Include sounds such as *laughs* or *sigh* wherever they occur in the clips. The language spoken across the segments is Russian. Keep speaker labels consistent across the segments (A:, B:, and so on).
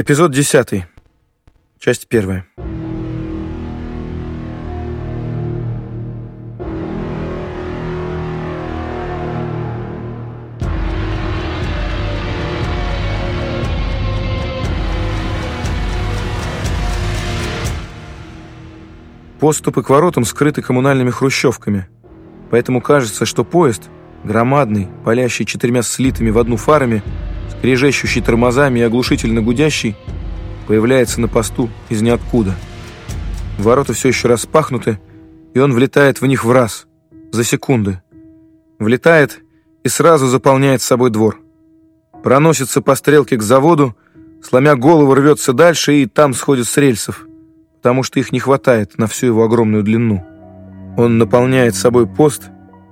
A: Эпизод 10. Часть первая. Поступы к воротам скрыты коммунальными хрущевками, поэтому кажется, что поезд, громадный, палящий четырьмя слитыми в одну фарами, скрежещущий тормозами и оглушительно гудящий, появляется на посту из ниоткуда. Ворота все еще распахнуты, и он влетает в них в раз, за секунды. Влетает и сразу заполняет собой двор. Проносится по стрелке к заводу, сломя голову рвется дальше и там сходит с рельсов, потому что их не хватает на всю его огромную длину. Он наполняет собой пост,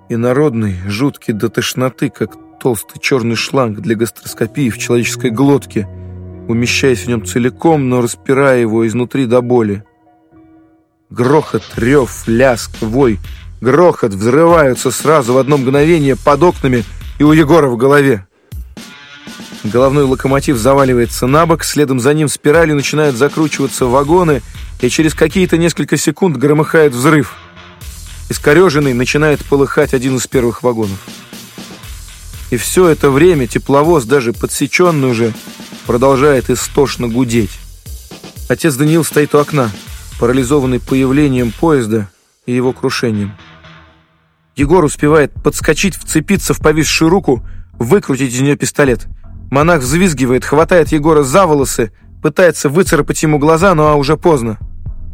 A: и народный, жуткий до тошноты, как толстый черный шланг для гастроскопии в человеческой глотке, умещаясь в нем целиком, но распирая его изнутри до боли. Грохот, рев, ляск, вой, грохот взрываются сразу в одно мгновение под окнами и у Егора в голове. Головной локомотив заваливается на бок, следом за ним спирали начинают закручиваться вагоны, и через какие-то несколько секунд громыхает взрыв. Искореженный начинает полыхать один из первых вагонов. И все это время тепловоз, даже подсеченный уже, продолжает истошно гудеть. Отец Даниил стоит у окна, парализованный появлением поезда и его крушением. Егор успевает подскочить, вцепиться в повисшую руку, выкрутить из нее пистолет. Монах взвизгивает, хватает Егора за волосы, пытается выцарапать ему глаза, но уже поздно.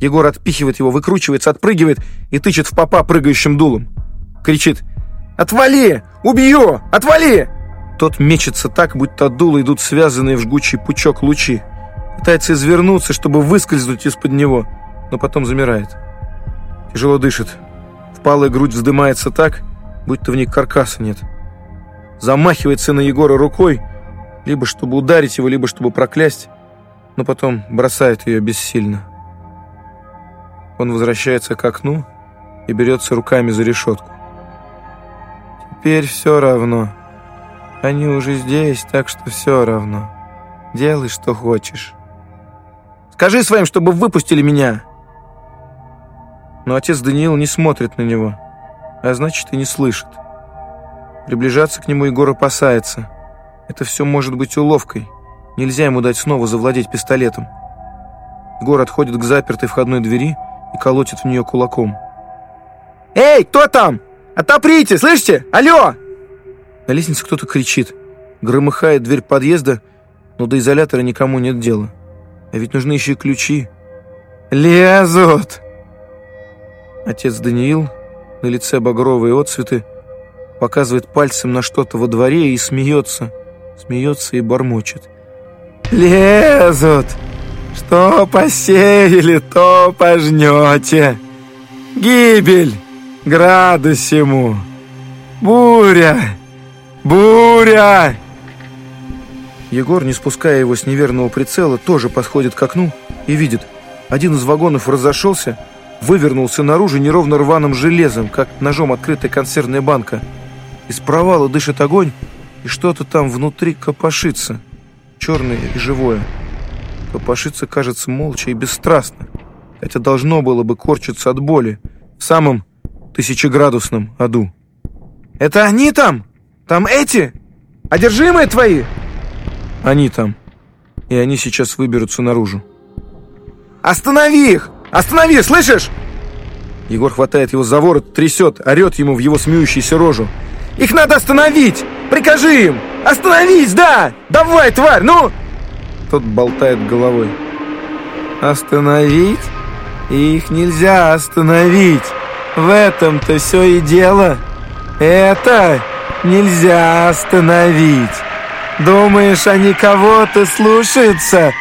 A: Егор отпихивает его, выкручивается, отпрыгивает и тычет в попа прыгающим дулом. Кричит «Отвали! Убью! Отвали!» Тот мечется так, будто от дула идут связанные в жгучий пучок лучи. Пытается извернуться, чтобы выскользнуть из-под него, но потом замирает. Тяжело дышит. Впалая грудь вздымается так, будто в ней каркаса нет. Замахивается на Егора рукой, либо чтобы ударить его, либо чтобы проклясть, но потом бросает ее бессильно. Он возвращается к окну и берется руками за решетку. Теперь все равно. Они уже здесь, так что все равно. Делай, что хочешь. Скажи своим, чтобы выпустили меня. Но отец Даниил не смотрит на него, а значит и не слышит. Приближаться к нему Егор опасается. Это все может быть уловкой. Нельзя ему дать снова завладеть пистолетом. Егор отходит к запертой входной двери и колотит в нее кулаком. «Эй, кто там?» «Отоприте! Слышите? Алло!» На лестнице кто-то кричит. Громыхает дверь подъезда, но до изолятора никому нет дела. А ведь нужны еще и ключи. «Лезут!» Отец Даниил, на лице багровые отцветы, показывает пальцем на что-то во дворе и смеется. Смеется и бормочет. «Лезут! Что посеяли, то пожнете! Гибель!» Градусиму. Буря! Буря!» Егор, не спуская его с неверного прицела, тоже подходит к окну и видит. Один из вагонов разошелся, вывернулся наружу неровно рваным железом, как ножом открытая консервная банка. Из провала дышит огонь, и что-то там внутри копошится, черное и живое. Копошится, кажется, молча и бесстрастно, хотя должно было бы корчиться от боли, в самом тысячеградусном аду. «Это они там? Там эти? Одержимые твои?» «Они там. И они сейчас выберутся наружу». «Останови их! Останови, слышишь?» Егор хватает его за ворот, трясет, орет ему в его смеющуюся рожу. «Их надо остановить! Прикажи им! Остановись, да! Давай, тварь, ну!» Тот болтает головой. «Остановить? Их нельзя остановить!» В этом-то все и дело. Это нельзя остановить. Думаешь, они кого-то слушаются?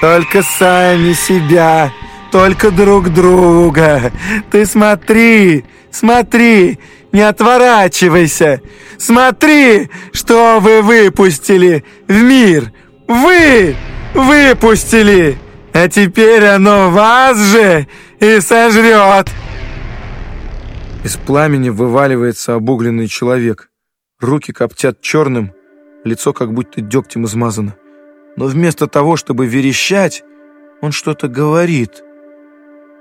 A: Только сами себя, только друг друга. Ты смотри, смотри, не отворачивайся. Смотри, что вы выпустили в мир. Вы выпустили. А теперь оно вас же и сожрет. Из пламени вываливается обугленный человек. Руки коптят черным, лицо как будто дегтем измазано. но вместо того, чтобы верещать, он что-то говорит.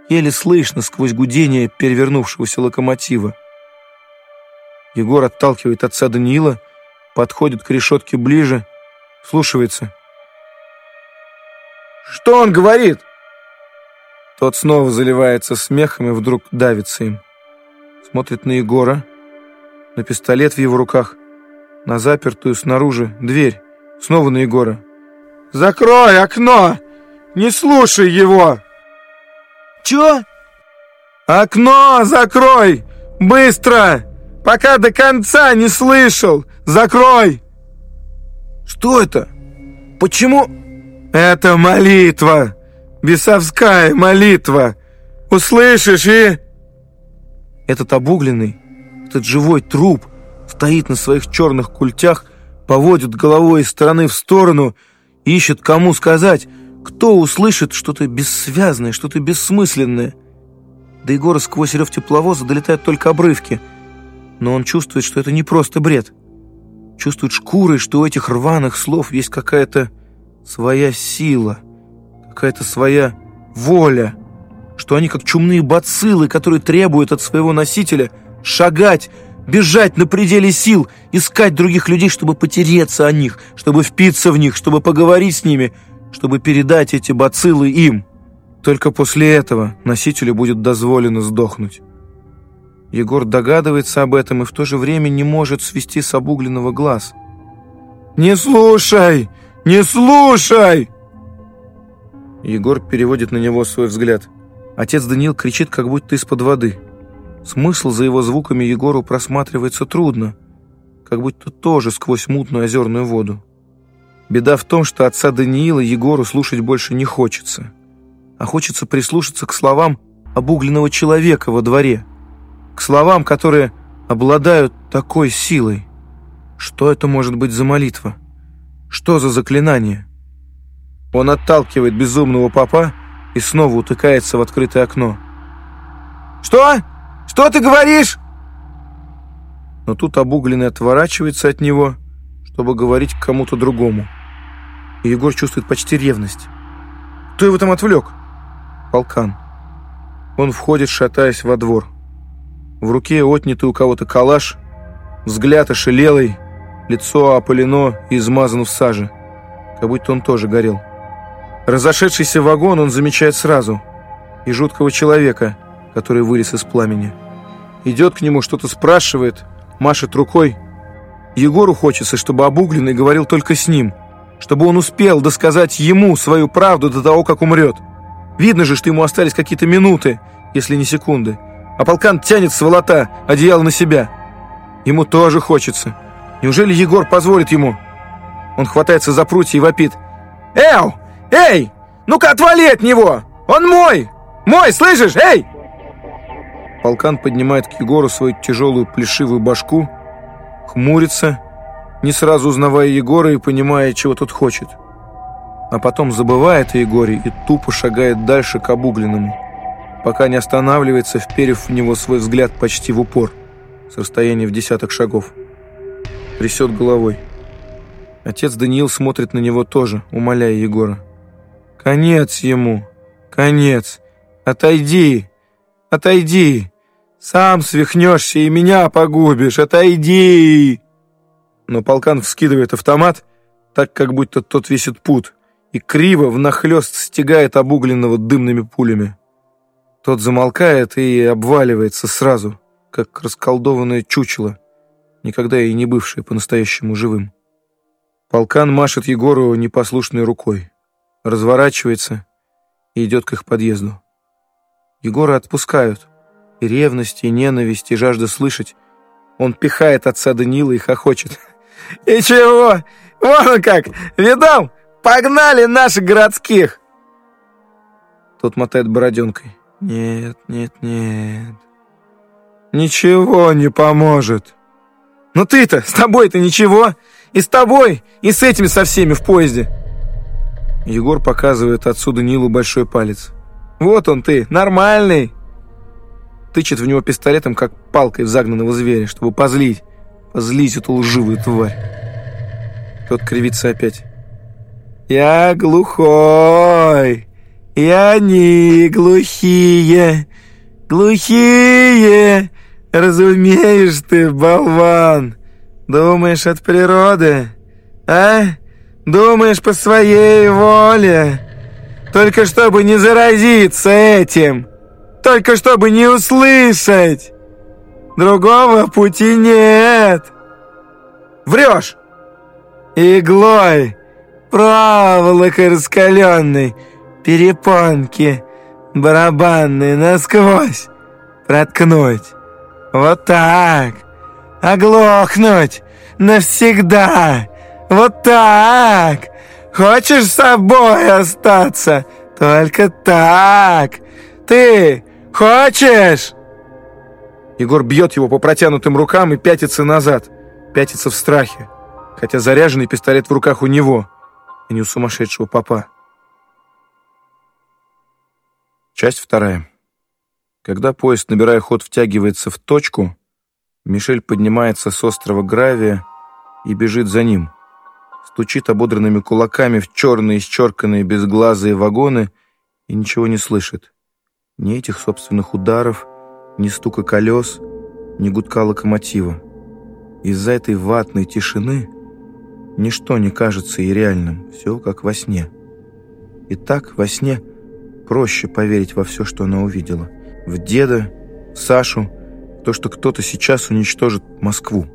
A: Еле слышно сквозь гудение перевернувшегося локомотива. Егор отталкивает отца Даниила, подходит к решетке ближе, слушается. «Что он говорит?» Тот снова заливается смехом и вдруг давится им. Смотрит на Егора, на пистолет в его руках, на запертую снаружи дверь, снова на Егора. «Закрой окно! Не слушай его!» «Чё?» «Окно закрой! Быстро! Пока до конца не слышал! Закрой!» «Что это? Почему?» «Это молитва! Бесовская молитва! Услышишь и...» Этот обугленный, этот живой труп стоит на своих черных культях, поводит головой из стороны в сторону, ищет кому сказать, кто услышит что-то бессвязное, что-то бессмысленное. До Егора сквозь рев тепловоза долетают только обрывки, но он чувствует, что это не просто бред. Чувствует шкурой, что у этих рваных слов есть какая-то своя сила, какая-то своя воля, что они как чумные бациллы, которые требуют от своего носителя шагать, бежать на пределе сил, искать других людей, чтобы потереться о них, чтобы впиться в них, чтобы поговорить с ними, чтобы передать эти бациллы им. Только после этого носителю будет дозволено сдохнуть. Егор догадывается об этом и в то же время не может свести с обугленного глаз. «Не слушай! Не слушай!» Егор переводит на него свой взгляд. Отец Даниил кричит, как будто из-под воды. Смысл за его звуками Егору просматривается трудно, как будто тоже сквозь мутную озерную воду. Беда в том, что отца Даниила Егору слушать больше не хочется, а хочется прислушаться к словам обугленного человека во дворе, к словам, которые обладают такой силой. Что это может быть за молитва? Что за заклинание? Он отталкивает безумного папа и снова утыкается в открытое окно. «Что?» Что ты говоришь?» Но тут обугленный отворачивается от него, чтобы говорить к кому-то другому. И Егор чувствует почти ревность. Кто его там отвлек? Полкан. Он входит, шатаясь во двор. В руке отнятый у кого-то калаш, взгляд ошелелый, лицо опылено и измазано в саже, как будто он тоже горел. Разошедшийся вагон он замечает сразу, и жуткого человека, который вылез из пламени. Идет к нему, что-то спрашивает, машет рукой. Егору хочется, чтобы обугленный говорил только с ним, чтобы он успел досказать ему свою правду до того, как умрет. Видно же, что ему остались какие-то минуты, если не секунды. А полкан тянет с одеяло на себя. Ему тоже хочется. Неужели Егор позволит ему? Он хватается за прутья и вопит. «Эу! Эй! Ну-ка отвали от него! Он мой! Мой, слышишь? Эй!» Полкан поднимает к Егору свою тяжелую плешивую башку, хмурится, не сразу узнавая Егора и понимая, чего тот хочет. А потом забывает о Егоре и тупо шагает дальше к обугленному, пока не останавливается, вперев в него свой взгляд почти в упор, с расстояния в десяток шагов. Трясет головой. Отец Даниил смотрит на него тоже, умоляя Егора. «Конец ему! Конец! Отойди! Отойди!» «Сам свихнешься и меня погубишь! Отойди!» Но полкан вскидывает автомат, так как будто тот весит пут, и криво внахлёст стегает обугленного дымными пулями. Тот замолкает и обваливается сразу, как расколдованное чучело, никогда и не бывшее по-настоящему живым. Полкан машет Егору непослушной рукой, разворачивается и идет к их подъезду. Егора отпускают — и ревность, и ненависть, и жажда слышать. Он пихает отца Данила и хохочет. *laughs* «И чего? Вон он как! Видал? Погнали наших городских!» Тот мотает бороденкой. «Нет, нет, нет. Ничего не поможет. Ну ты-то, с тобой-то ничего. И с тобой, и с этими со всеми в поезде». Егор показывает отцу Данилу большой палец. «Вот он ты, нормальный!» тычет в него пистолетом, как палкой в загнанного зверя, чтобы позлить, позлить эту лживую тварь. Тот кривится опять. Я глухой, и они глухие, глухие, разумеешь ты, болван. Думаешь от природы, а? Думаешь по своей воле, только чтобы не заразиться этим, только чтобы не услышать. Другого пути нет. Врешь! Иглой, проволокой раскаленной, перепонки барабанные насквозь проткнуть. Вот так. Оглохнуть навсегда. Вот так. Хочешь с собой остаться? Только так. Ты хочешь? Егор бьет его по протянутым рукам и пятится назад. Пятится в страхе. Хотя заряженный пистолет в руках у него, а не у сумасшедшего папа. Часть вторая. Когда поезд, набирая ход, втягивается в точку, Мишель поднимается с острова Гравия и бежит за ним. Стучит ободранными кулаками в черные, исчерканные, безглазые вагоны и ничего не слышит. Ни этих собственных ударов, ни стука колес, ни гудка локомотива. Из-за этой ватной тишины ничто не кажется и реальным, все как во сне. И так во сне проще поверить во все, что она увидела. В деда, Сашу, то, что кто-то сейчас уничтожит Москву.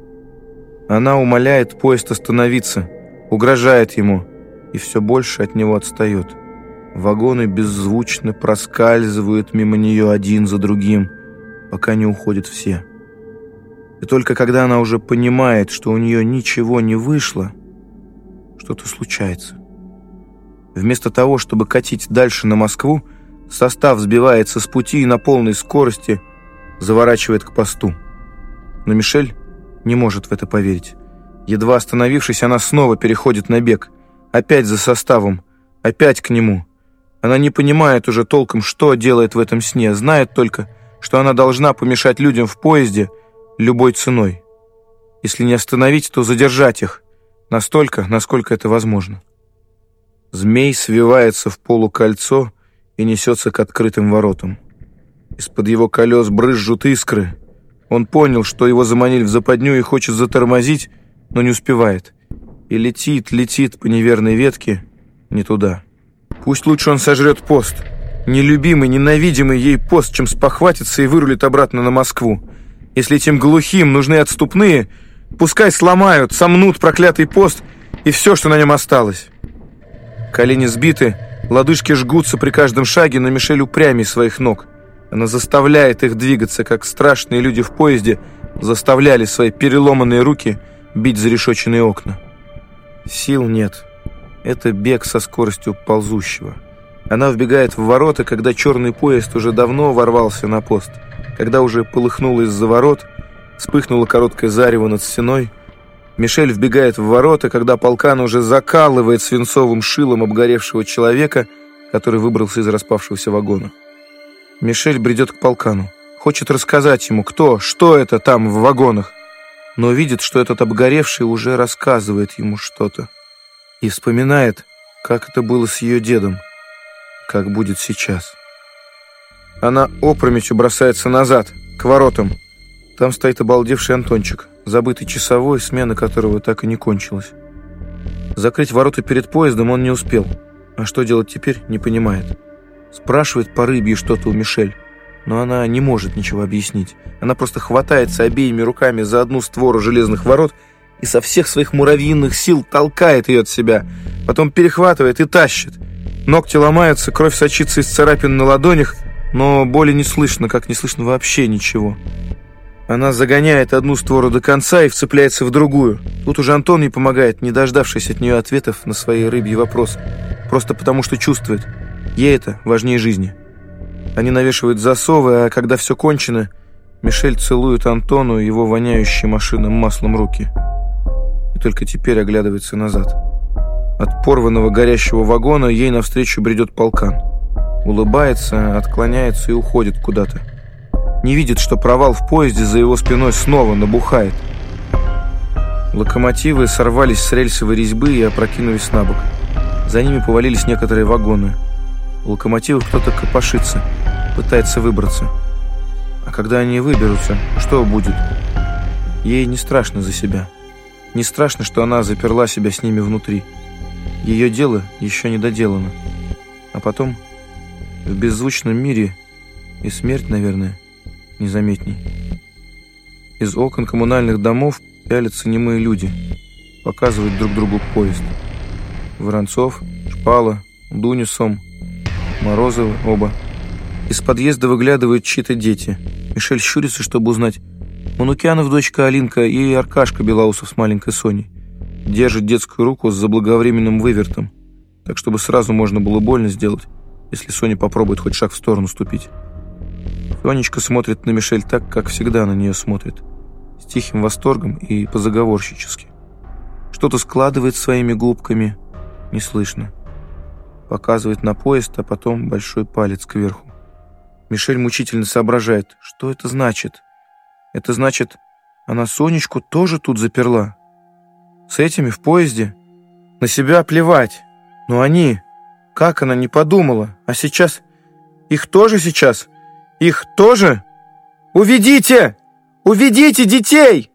A: Она умоляет поезд остановиться, угрожает ему, и все больше от него отстает. Вагоны беззвучно проскальзывают мимо нее один за другим, пока не уходят все. И только когда она уже понимает, что у нее ничего не вышло, что-то случается. Вместо того, чтобы катить дальше на Москву, состав сбивается с пути и на полной скорости заворачивает к посту. Но Мишель не может в это поверить. Едва остановившись, она снова переходит на бег. Опять за составом, опять к нему. Она не понимает уже толком, что делает в этом сне, знает только, что она должна помешать людям в поезде любой ценой. Если не остановить, то задержать их настолько, насколько это возможно. Змей свивается в полукольцо и несется к открытым воротам. Из-под его колес брызжут искры. Он понял, что его заманили в западню и хочет затормозить, но не успевает. И летит, летит по неверной ветке не туда. Пусть лучше он сожрет пост. Нелюбимый, ненавидимый ей пост, чем спохватится и вырулит обратно на Москву. Если этим глухим нужны отступные, пускай сломают, сомнут проклятый пост и все, что на нем осталось. Колени сбиты, лодыжки жгутся при каждом шаге, но Мишель упрямей своих ног. Она заставляет их двигаться, как страшные люди в поезде заставляли свои переломанные руки бить зарешоченные окна. Сил нет. Это бег со скоростью ползущего. Она вбегает в ворота, когда черный поезд уже давно ворвался на пост. Когда уже полыхнуло из-за ворот, вспыхнуло короткое зарево над стеной, Мишель вбегает в ворота, когда полкан уже закалывает свинцовым шилом обгоревшего человека, который выбрался из распавшегося вагона. Мишель бредет к полкану. Хочет рассказать ему, кто, что это там в вагонах, но видит, что этот обгоревший уже рассказывает ему что-то. И вспоминает, как это было с ее дедом, как будет сейчас. Она опрометью бросается назад, к воротам. Там стоит обалдевший Антончик, забытый часовой, смена которого так и не кончилась. Закрыть ворота перед поездом он не успел, а что делать теперь, не понимает. Спрашивает по рыбье что-то у Мишель, но она не может ничего объяснить. Она просто хватается обеими руками за одну створу железных ворот и со всех своих муравьиных сил толкает ее от себя, потом перехватывает и тащит. Ногти ломаются, кровь сочится из царапин на ладонях, но боли не слышно, как не слышно вообще ничего. Она загоняет одну створу до конца и вцепляется в другую. Тут уже Антон ей помогает, не дождавшись от нее ответов на свои рыбьи вопросы. Просто потому, что чувствует. Ей это важнее жизни. Они навешивают засовы, а когда все кончено, Мишель целует Антону его воняющие машинным маслом руки. И только теперь оглядывается назад. От порванного горящего вагона ей навстречу бредет полкан. Улыбается, отклоняется и уходит куда-то не видит, что провал в поезде за его спиной снова набухает. Локомотивы сорвались с рельсовой резьбы и опрокинулись на бок. За ними повалились некоторые вагоны. У локомотива кто-то копошится, пытается выбраться. А когда они выберутся, что будет? Ей не страшно за себя. Не страшно, что она заперла себя с ними внутри. Ее дело еще не доделано. А потом в беззвучном мире и смерть, наверное, незаметней. Из окон коммунальных домов пялятся немые люди, показывают друг другу поезд. Воронцов, Шпала, Дуня Сом, Морозовы оба. Из подъезда выглядывают чьи-то дети. Мишель щурится, чтобы узнать. Манукянов дочка Алинка и Аркашка Белоусов с маленькой Соней. Держит детскую руку с заблаговременным вывертом, так чтобы сразу можно было больно сделать, если Соня попробует хоть шаг в сторону ступить. Сонечка смотрит на Мишель так, как всегда на нее смотрит. С тихим восторгом и позаговорщически. Что-то складывает своими губками, не слышно. Показывает на поезд, а потом большой палец кверху. Мишель мучительно соображает, что это значит. Это значит, она Сонечку тоже тут заперла. С этими в поезде. На себя плевать. Но они... Как она не подумала? А сейчас... Их тоже сейчас? Их тоже? Уведите! Уведите детей!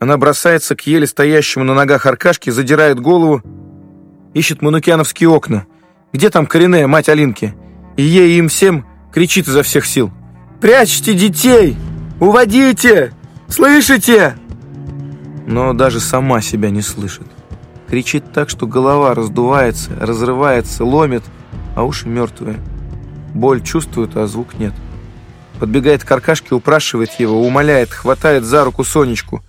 A: Она бросается к еле стоящему на ногах Аркашке, задирает голову, ищет манукяновские окна. Где там коренная мать Алинки? И ей и им всем кричит изо всех сил. «Прячьте детей! Уводите! Слышите?» Но даже сама себя не слышит. Кричит так, что голова раздувается, разрывается, ломит, а уши мертвые. Боль чувствует, а звук нет. Подбегает к Аркашке, упрашивает его, умоляет, хватает за руку Сонечку.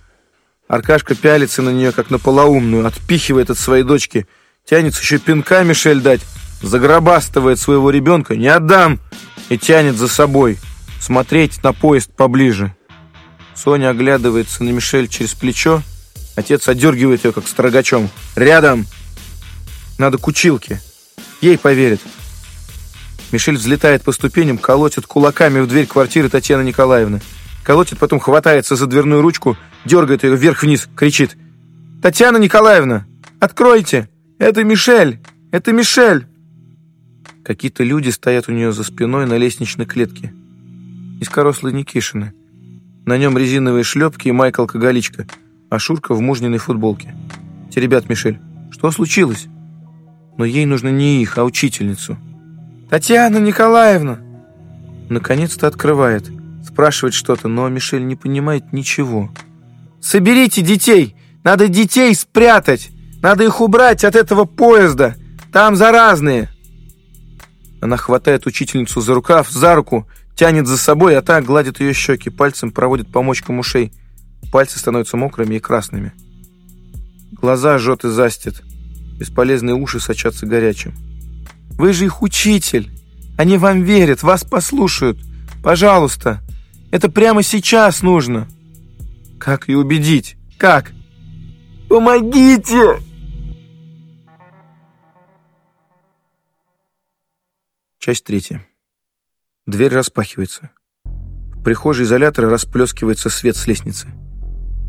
A: Аркашка пялится на нее, как на полоумную, отпихивает от своей дочки, тянется еще пинка Мишель дать, загробастывает своего ребенка, не отдам, и тянет за собой, смотреть на поезд поближе. Соня оглядывается на Мишель через плечо, отец одергивает ее, как строгачом. «Рядом! Надо к училке, ей поверит». Мишель взлетает по ступеням, колотит кулаками в дверь квартиры Татьяны Николаевны. Колотит, потом хватается за дверную ручку, дергает ее вверх-вниз, кричит. «Татьяна Николаевна, откройте! Это Мишель! Это Мишель!» Какие-то люди стоят у нее за спиной на лестничной клетке. Низкорослые Никишины. На нем резиновые шлепки и майка-алкоголичка, а Шурка в мужниной футболке. Те ребят, Мишель, что случилось? Но ей нужно не их, а учительницу. «Татьяна Николаевна!» Наконец-то открывает. Спрашивает что-то, но Мишель не понимает ничего. «Соберите детей! Надо детей спрятать! Надо их убрать от этого поезда! Там заразные!» Она хватает учительницу за рукав, за руку, тянет за собой, а та гладит ее щеки, пальцем проводит по мочкам ушей. Пальцы становятся мокрыми и красными. Глаза жжет и застит. Бесполезные уши сочатся горячим. Вы же их учитель. Они вам верят, вас послушают. Пожалуйста. Это прямо сейчас нужно. Как ее убедить? Как? Помогите! Часть третья. Дверь распахивается. В прихожей изолятора расплескивается свет с лестницы.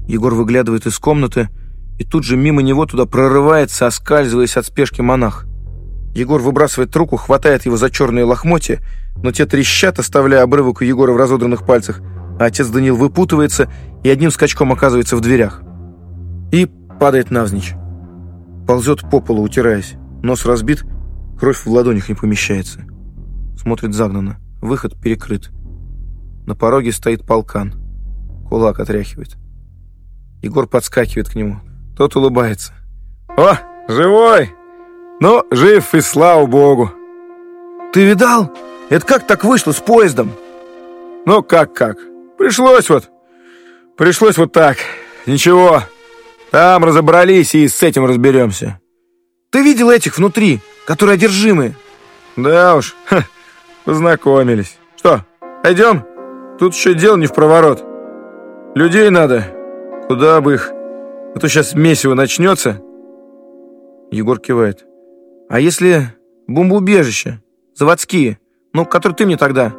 A: Егор выглядывает из комнаты, и тут же мимо него туда прорывается, оскальзываясь от спешки монах. Егор выбрасывает руку, хватает его за черные лохмотья, но те трещат, оставляя обрывок у Егора в разодранных пальцах, а отец Данил выпутывается и одним скачком оказывается в дверях. И падает навзничь. Ползет по полу, утираясь. Нос разбит, кровь в ладонях не помещается. Смотрит загнанно. Выход перекрыт. На пороге стоит полкан. Кулак отряхивает. Егор подскакивает к нему. Тот улыбается. «О, живой!» Но жив и слава богу. Ты видал? Это как так вышло с поездом? Ну, как-как? Пришлось вот. Пришлось вот так. Ничего. Там разобрались и с этим разберемся. Ты видел этих внутри, которые одержимые? Да уж, ха, познакомились. Что, пойдем? Тут еще дело не в проворот. Людей надо. Куда бы их? А то сейчас месиво начнется. Егор кивает. А если бомбоубежище? Заводские? Ну, которые ты мне тогда?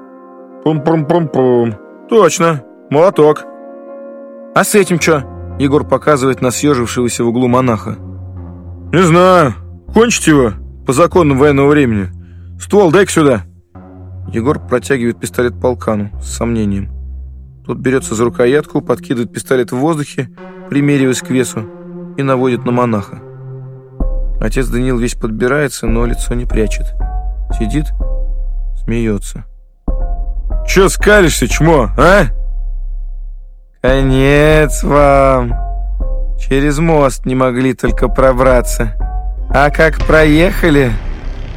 A: Пум-пум-пум-пум. Точно. Молоток. А с этим что? Егор показывает на съежившегося в углу монаха. Не знаю. Кончить его? по законам военного времени. Ствол дай-ка сюда!» Егор протягивает пистолет полкану с сомнением. Тот берется за рукоятку, подкидывает пистолет в воздухе, примериваясь к весу, и наводит на монаха. Отец Даниил весь подбирается, но лицо не прячет. Сидит, смеется. «Чё скалишься, чмо, а?» «Конец вам! Через мост не могли только пробраться. А как проехали,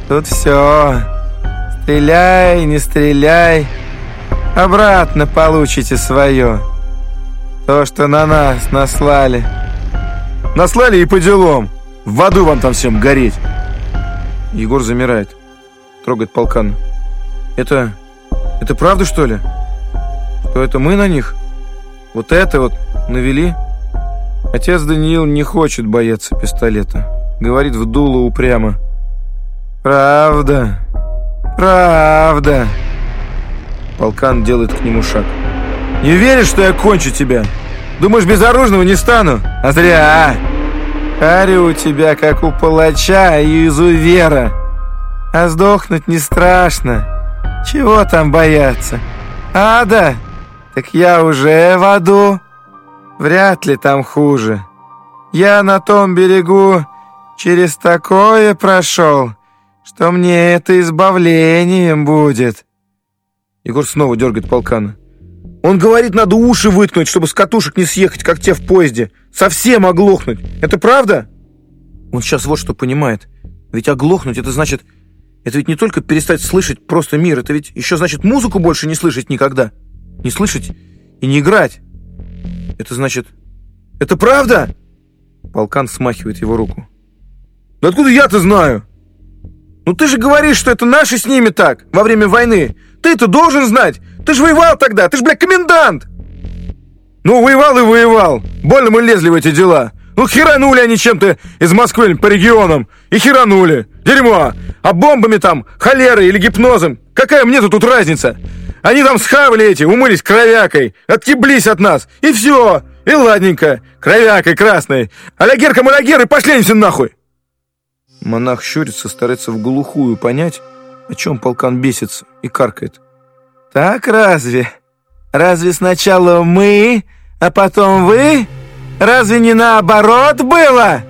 A: тут все. Стреляй, не стреляй, обратно получите свое. То, что на нас наслали». «Наслали и по делам!» В аду вам там всем гореть!» Егор замирает, трогает полкан. «Это... это правда, что ли? Что это мы на них? Вот это вот навели?» Отец Даниил не хочет бояться пистолета. Говорит в дуло упрямо. «Правда, правда!» Полкан делает к нему шаг. «Не веришь, что я кончу тебя? Думаешь, безоружного не стану? А зря!» Харя у тебя, как у палача и изувера. А сдохнуть не страшно. Чего там бояться? Ада? Так я уже в аду. Вряд ли там хуже. Я на том берегу через такое прошел, что мне это избавлением будет. Егор снова дергает полкана. Он говорит, надо уши выткнуть, чтобы с катушек не съехать, как те в поезде. Совсем оглохнуть. Это правда? Он сейчас вот что понимает. Ведь оглохнуть, это значит... Это ведь не только перестать слышать просто мир, это ведь еще значит музыку больше не слышать никогда. Не слышать и не играть. Это значит... Это правда? Полкан смахивает его руку. Да откуда я-то знаю? Ну ты же говоришь, что это наши с ними так, во время войны. Ты-то должен знать. Ты же воевал тогда, ты же, бля, комендант! Ну, воевал и воевал. Больно мы лезли в эти дела. Ну, херанули они чем-то из Москвы по регионам. И херанули. Дерьмо. А бомбами там, холерой или гипнозом. Какая мне тут разница? Они там схавали эти, умылись кровякой, откиблись от нас. И все. И ладненько. Кровякой красной. Алягер, камалягер, и пошли все нахуй. Монах щурится, старается в глухую понять, о чем полкан бесится, и каркает. Так разве? Разве сначала мы, а потом вы? Разве не наоборот было?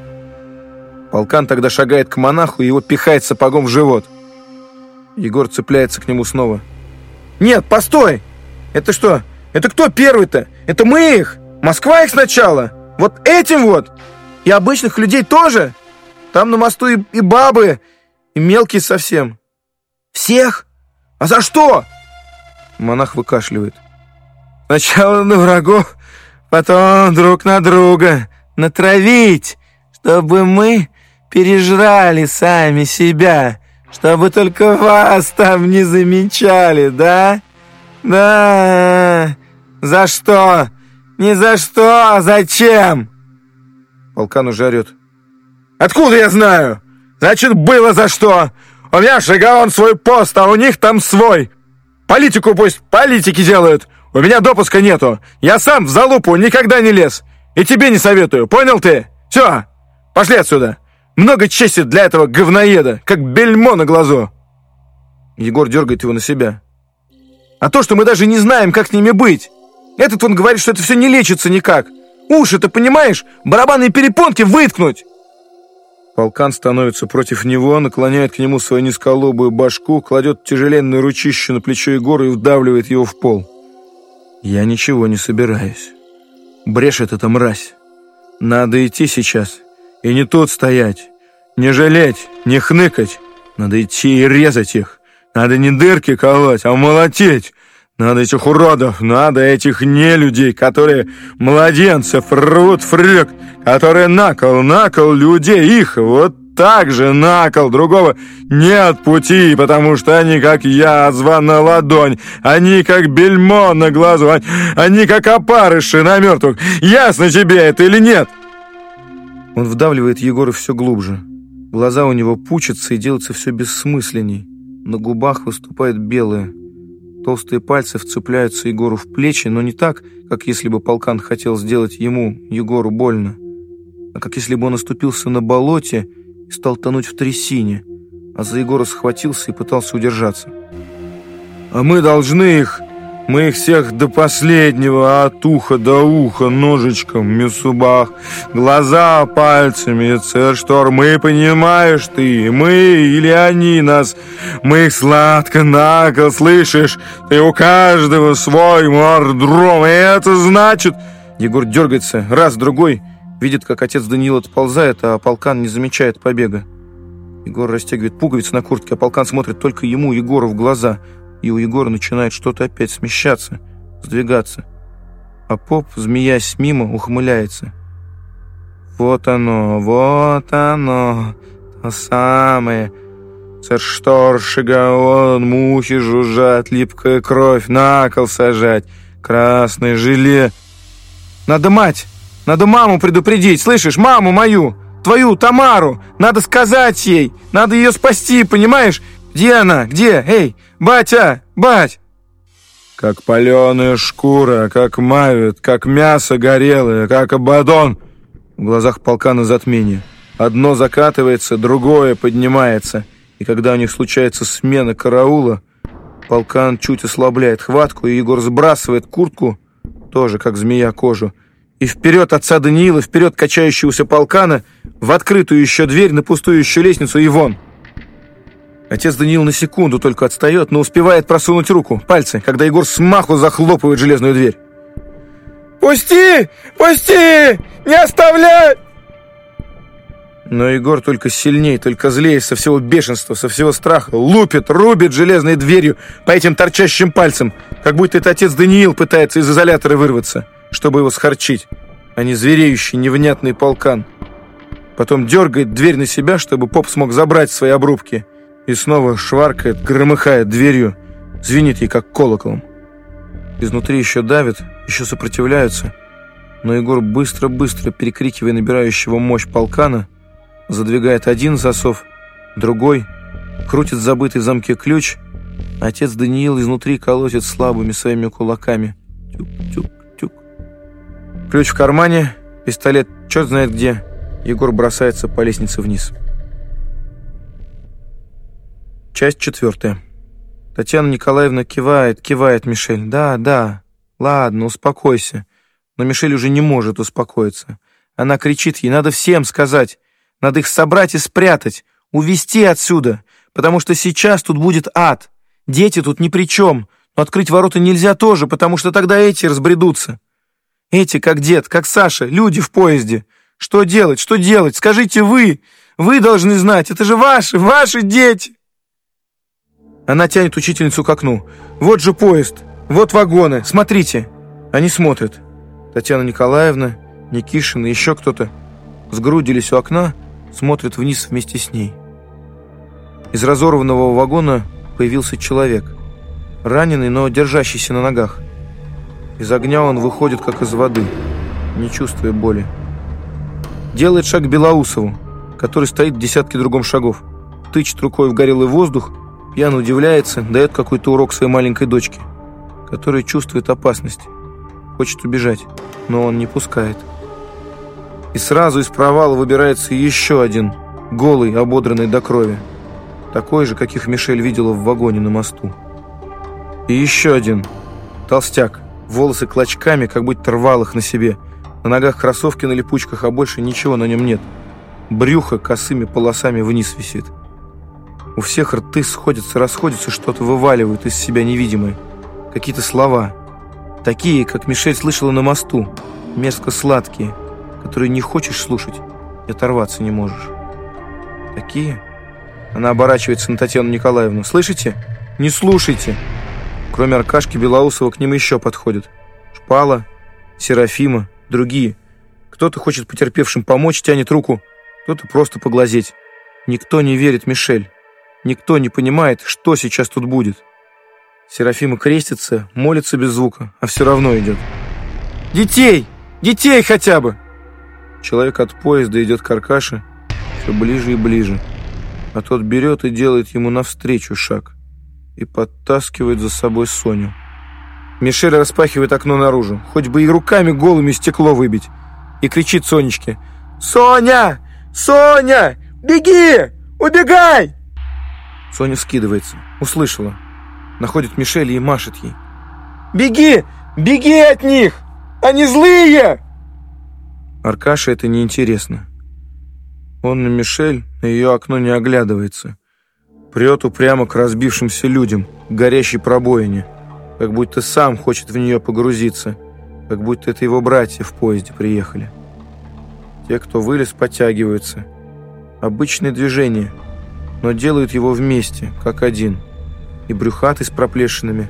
A: Полкан тогда шагает к монаху и его пихает сапогом в живот. Егор цепляется к нему снова. «Нет, постой! Это что? Это кто первый-то? Это мы их? Москва их сначала? Вот этим вот? И обычных людей тоже? Там на мосту и, и бабы, и мелкие совсем. Всех? А за что?» Монах выкашливает. «Сначала на врагов, потом друг на друга. Натравить, чтобы мы пережрали сами себя, чтобы только вас там не замечали, да? Да. За что? Не за что, а зачем?» Полкан уже орет. «Откуда я знаю? Значит, было за что. У меня Шигаон свой пост, а у них там свой. Политику пусть политики делают. У меня допуска нету. Я сам в залупу никогда не лез. И тебе не советую, понял ты? Все, пошли отсюда. Много чести для этого говноеда, как бельмо на глазу. Егор дергает его на себя. А то, что мы даже не знаем, как с ними быть. Этот он говорит, что это все не лечится никак. Уши, ты понимаешь, барабанные перепонки выткнуть. Полкан становится против него, наклоняет к нему свою низколобую башку, кладет тяжеленное ручище на плечо Егора и вдавливает его в пол. «Я ничего не собираюсь. Брешет эта мразь. Надо идти сейчас. И не тут стоять. Не жалеть, не хныкать. Надо идти и резать их. Надо не дырки колоть, а молотеть. Надо этих уродов, надо этих нелюдей, которые младенцев рвут фрюк, которые накол, накол людей их, вот так же накол другого нет пути, потому что они, как язва на ладонь, они, как бельмо на глазу, они, они как опарыши на мертвых. Ясно тебе это или нет? Он вдавливает Егора все глубже. Глаза у него пучатся и делаются все бессмысленней. На губах выступает белое. Толстые пальцы вцепляются Егору в плечи, но не так, как если бы полкан хотел сделать ему, Егору, больно, а как если бы он оступился на болоте и стал тонуть в трясине, а за Егора схватился и пытался удержаться. «А мы должны их мы их всех до последнего, от уха до уха, ножичком, мисубах, глаза пальцами, церштор, мы, понимаешь ты, мы или они нас, мы их сладко накол, слышишь? Ты у каждого свой мордром, и это значит... Егор дергается, раз, другой, видит, как отец Даниил отползает, а полкан не замечает побега. Егор расстегивает пуговицы на куртке, а полкан смотрит только ему, Егору, в глаза — и у Егора начинает что-то опять смещаться, сдвигаться. А поп, змеясь мимо, ухмыляется. «Вот оно, вот оно, то самое. Цершторшига, он, мухи жужжат, липкая кровь, на кол сажать, красное желе. Надо мать, надо маму предупредить, слышишь, маму мою, твою Тамару, надо сказать ей, надо ее спасти, понимаешь? Где она, где, эй, «Батя! Бать!» Как паленая шкура, как мавит, как мясо горелое, как абадон. В глазах полка на затмение. Одно закатывается, другое поднимается. И когда у них случается смена караула, полкан чуть ослабляет хватку, и Егор сбрасывает куртку, тоже как змея кожу, и вперед отца Даниила, вперед качающегося полкана, в открытую еще дверь, на пустую еще лестницу и вон. Отец Даниил на секунду только отстает, но успевает просунуть руку, пальцы, когда Егор смаху захлопывает железную дверь. «Пусти! Пусти! Не оставляй!» Но Егор только сильнее, только злее, со всего бешенства, со всего страха, лупит, рубит железной дверью по этим торчащим пальцам, как будто это отец Даниил пытается из изолятора вырваться, чтобы его схорчить, а не звереющий невнятный полкан. Потом дергает дверь на себя, чтобы поп смог забрать свои обрубки – и снова шваркает, громыхает дверью, звенит ей как колоколом. Изнутри еще давит, еще сопротивляются, но Егор быстро-быстро, перекрикивая набирающего мощь полкана, задвигает один засов, другой, крутит забытый в замке ключ, отец Даниил изнутри колотит слабыми своими кулаками. Тюк-тюк-тюк. Ключ в кармане, пистолет черт знает где, Егор бросается по лестнице вниз. Часть четвертая. Татьяна Николаевна кивает, кивает Мишель. Да, да, ладно, успокойся. Но Мишель уже не может успокоиться. Она кричит ей, надо всем сказать. Надо их собрать и спрятать, увести отсюда, потому что сейчас тут будет ад. Дети тут ни при чем, но открыть ворота нельзя тоже, потому что тогда эти разбредутся. Эти, как дед, как Саша, люди в поезде. Что делать, что делать? Скажите вы. Вы должны знать, это же ваши, ваши дети. Она тянет учительницу к окну. «Вот же поезд! Вот вагоны! Смотрите!» Они смотрят. Татьяна Николаевна, Никишин и еще кто-то сгрудились у окна, смотрят вниз вместе с ней. Из разорванного вагона появился человек. Раненый, но держащийся на ногах. Из огня он выходит, как из воды, не чувствуя боли. Делает шаг к Белоусову, который стоит в десятке другом шагов. Тычет рукой в горелый воздух, Ян удивляется, дает какой-то урок своей маленькой дочке, которая чувствует опасность. Хочет убежать, но он не пускает. И сразу из провала выбирается еще один, голый, ободранный до крови. Такой же, каких Мишель видела в вагоне на мосту. И еще один, толстяк, волосы клочками, как будто рвал их на себе. На ногах кроссовки на липучках, а больше ничего на нем нет. Брюхо косыми полосами вниз висит. У всех рты сходятся, расходятся, что-то вываливают из себя невидимое. Какие-то слова. Такие, как Мишель слышала на мосту. Мерзко сладкие, которые не хочешь слушать и оторваться не можешь. Такие? Она оборачивается на Татьяну Николаевну. «Слышите? Не слушайте!» Кроме Аркашки Белоусова к ним еще подходят. Шпала, Серафима, другие. Кто-то хочет потерпевшим помочь, тянет руку, кто-то просто поглазеть. Никто не верит Мишель. Никто не понимает, что сейчас тут будет. Серафима крестится, молится без звука, а все равно идет. «Детей! Детей хотя бы!» Человек от поезда идет к Аркаше все ближе и ближе, а тот берет и делает ему навстречу шаг и подтаскивает за собой Соню. Мишель распахивает окно наружу, хоть бы и руками голыми стекло выбить, и кричит Сонечке «Соня! Соня! Беги! Убегай!» Соня скидывается. Услышала. Находит Мишель и машет ей. «Беги! Беги от них! Они злые!» Аркаше это неинтересно. Он на Мишель, на ее окно не оглядывается. Прет упрямо к разбившимся людям, к горящей пробоине. Как будто сам хочет в нее погрузиться. Как будто это его братья в поезде приехали. Те, кто вылез, подтягиваются. Обычное движение, но делают его вместе, как один. И брюхаты с проплешинами,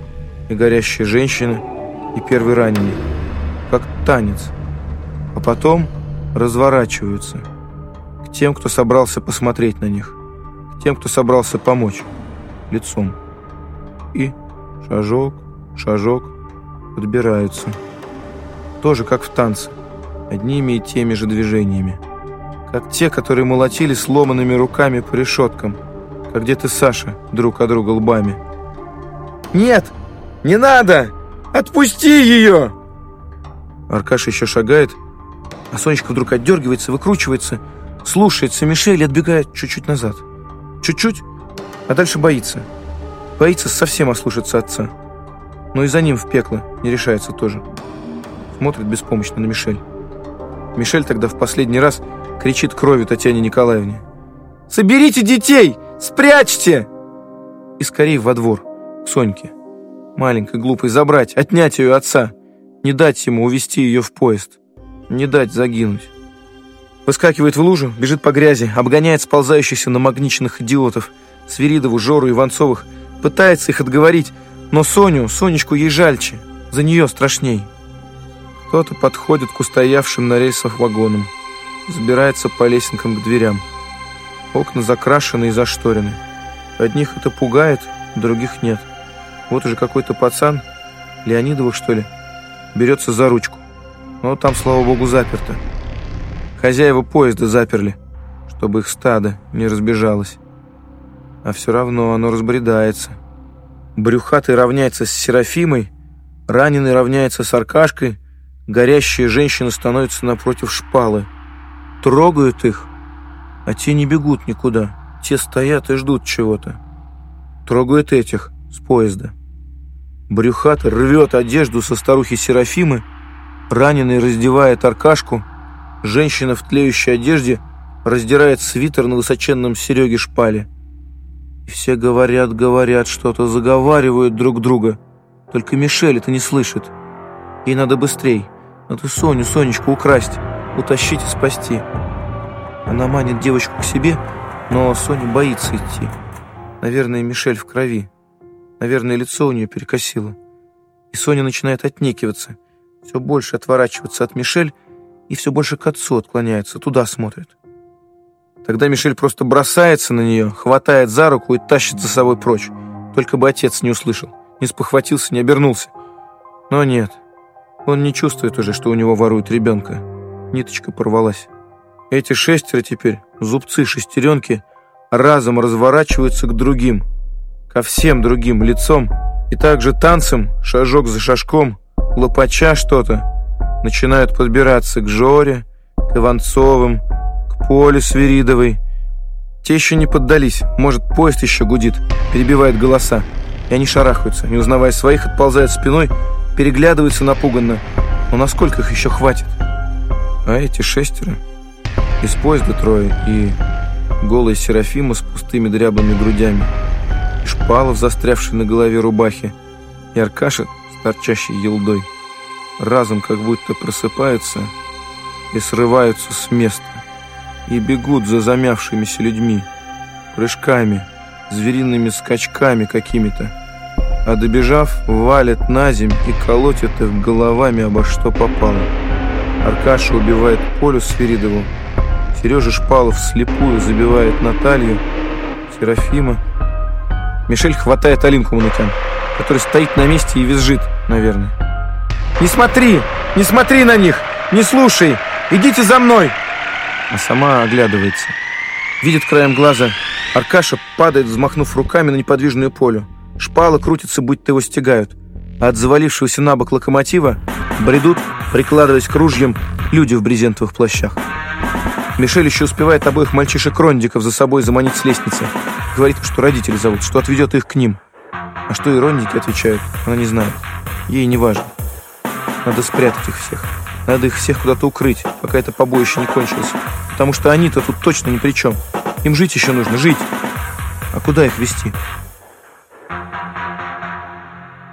A: и горящая женщина, и первый раненый. Как танец. А потом разворачиваются. К тем, кто собрался посмотреть на них. К тем, кто собрался помочь. Лицом. И шажок, шажок подбираются. Тоже как в танце. Одними и теми же движениями. Как те, которые молотили сломанными руками по решеткам. Как где ты, Саша, друг от друга лбами. «Нет! Не надо! Отпусти ее!» Аркаша еще шагает, а Сонечка вдруг отдергивается, выкручивается, слушается Мишель и отбегает чуть-чуть назад. Чуть-чуть, а дальше боится. Боится совсем ослушаться отца. Но и за ним в пекло не решается тоже. Смотрит беспомощно на Мишель. Мишель тогда в последний раз кричит кровью Татьяне Николаевне. «Соберите детей! Спрячьте!» И скорее во двор, к Соньке. Маленькой, глупой, забрать, отнять ее отца. Не дать ему увести ее в поезд. Не дать загинуть. Выскакивает в лужу, бежит по грязи, обгоняет сползающихся намагниченных идиотов. Свиридову, Жору, Иванцовых. Пытается их отговорить, но Соню, Сонечку ей жальче. За нее страшней. Кто-то подходит к устоявшим на рельсах вагонам. Забирается по лесенкам к дверям. Окна закрашены и зашторены. Одних это пугает, других нет. Вот уже какой-то пацан, Леонидовых что ли, берется за ручку. Но там, слава богу, заперто. Хозяева поезда заперли, чтобы их стадо не разбежалось. А все равно оно разбредается. Брюхатый равняется с Серафимой, раненый равняется с Аркашкой, горящая женщина становится напротив шпалы. Трогают их, а те не бегут никуда. Те стоят и ждут чего-то. Трогают этих с поезда. Брюхатый рвет одежду со старухи Серафимы, раненый раздевает Аркашку, женщина в тлеющей одежде раздирает свитер на высоченном Сереге шпале. И все говорят, говорят что-то, заговаривают друг друга. Только Мишель это не слышит. Ей надо быстрей. Надо Соню, Сонечку украсть, утащить и спасти. Она манит девочку к себе, но Соня боится идти. Наверное, Мишель в крови. Наверное, лицо у нее перекосило. И Соня начинает отнекиваться, все больше отворачиваться от Мишель и все больше к отцу отклоняется, туда смотрит. Тогда Мишель просто бросается на нее, хватает за руку и тащит за собой прочь. Только бы отец не услышал, не спохватился, не обернулся. Но нет, он не чувствует уже, что у него воруют ребенка. Ниточка порвалась. Эти шестеро теперь, зубцы шестеренки, разом разворачиваются к другим, ко всем другим лицом, и также танцем, шажок за шажком, лопача что-то, начинают подбираться к Жоре, к Иванцовым, к Поле Свиридовой. Те еще не поддались, может, поезд еще гудит, перебивает голоса. И они шарахаются, не узнавая своих, отползают спиной, переглядываются напуганно. Но насколько их еще хватит? А эти шестеро из поезда трое и голая Серафима с пустыми дряблыми грудями, и Шпалов, застрявший на голове рубахи, и Аркаша с торчащей елдой. Разом как будто просыпаются и срываются с места, и бегут за замявшимися людьми, прыжками, звериными скачками какими-то, а добежав, валят на земь и колотят их головами обо что попало. Аркаша убивает Полю Свиридову, Сережа Шпалов слепую забивает Наталью, Серафима. Мишель хватает Алинку Манукян, который стоит на месте и визжит, наверное. «Не смотри! Не смотри на них! Не слушай! Идите за мной!» А сама оглядывается. Видит краем глаза. Аркаша падает, взмахнув руками на неподвижную полю. Шпала крутится, будто его стягают. А от завалившегося на бок локомотива бредут, прикладываясь к ружьям, люди в брезентовых плащах. Мишель еще успевает обоих мальчишек-рондиков за собой заманить с лестницы. Говорит, что родители зовут, что отведет их к ним. А что ироники отвечают, она не знает. Ей не важно. Надо спрятать их всех. Надо их всех куда-то укрыть, пока это побоище не кончилось. Потому что они-то тут точно ни при чем. Им жить еще нужно, жить. А куда их вести?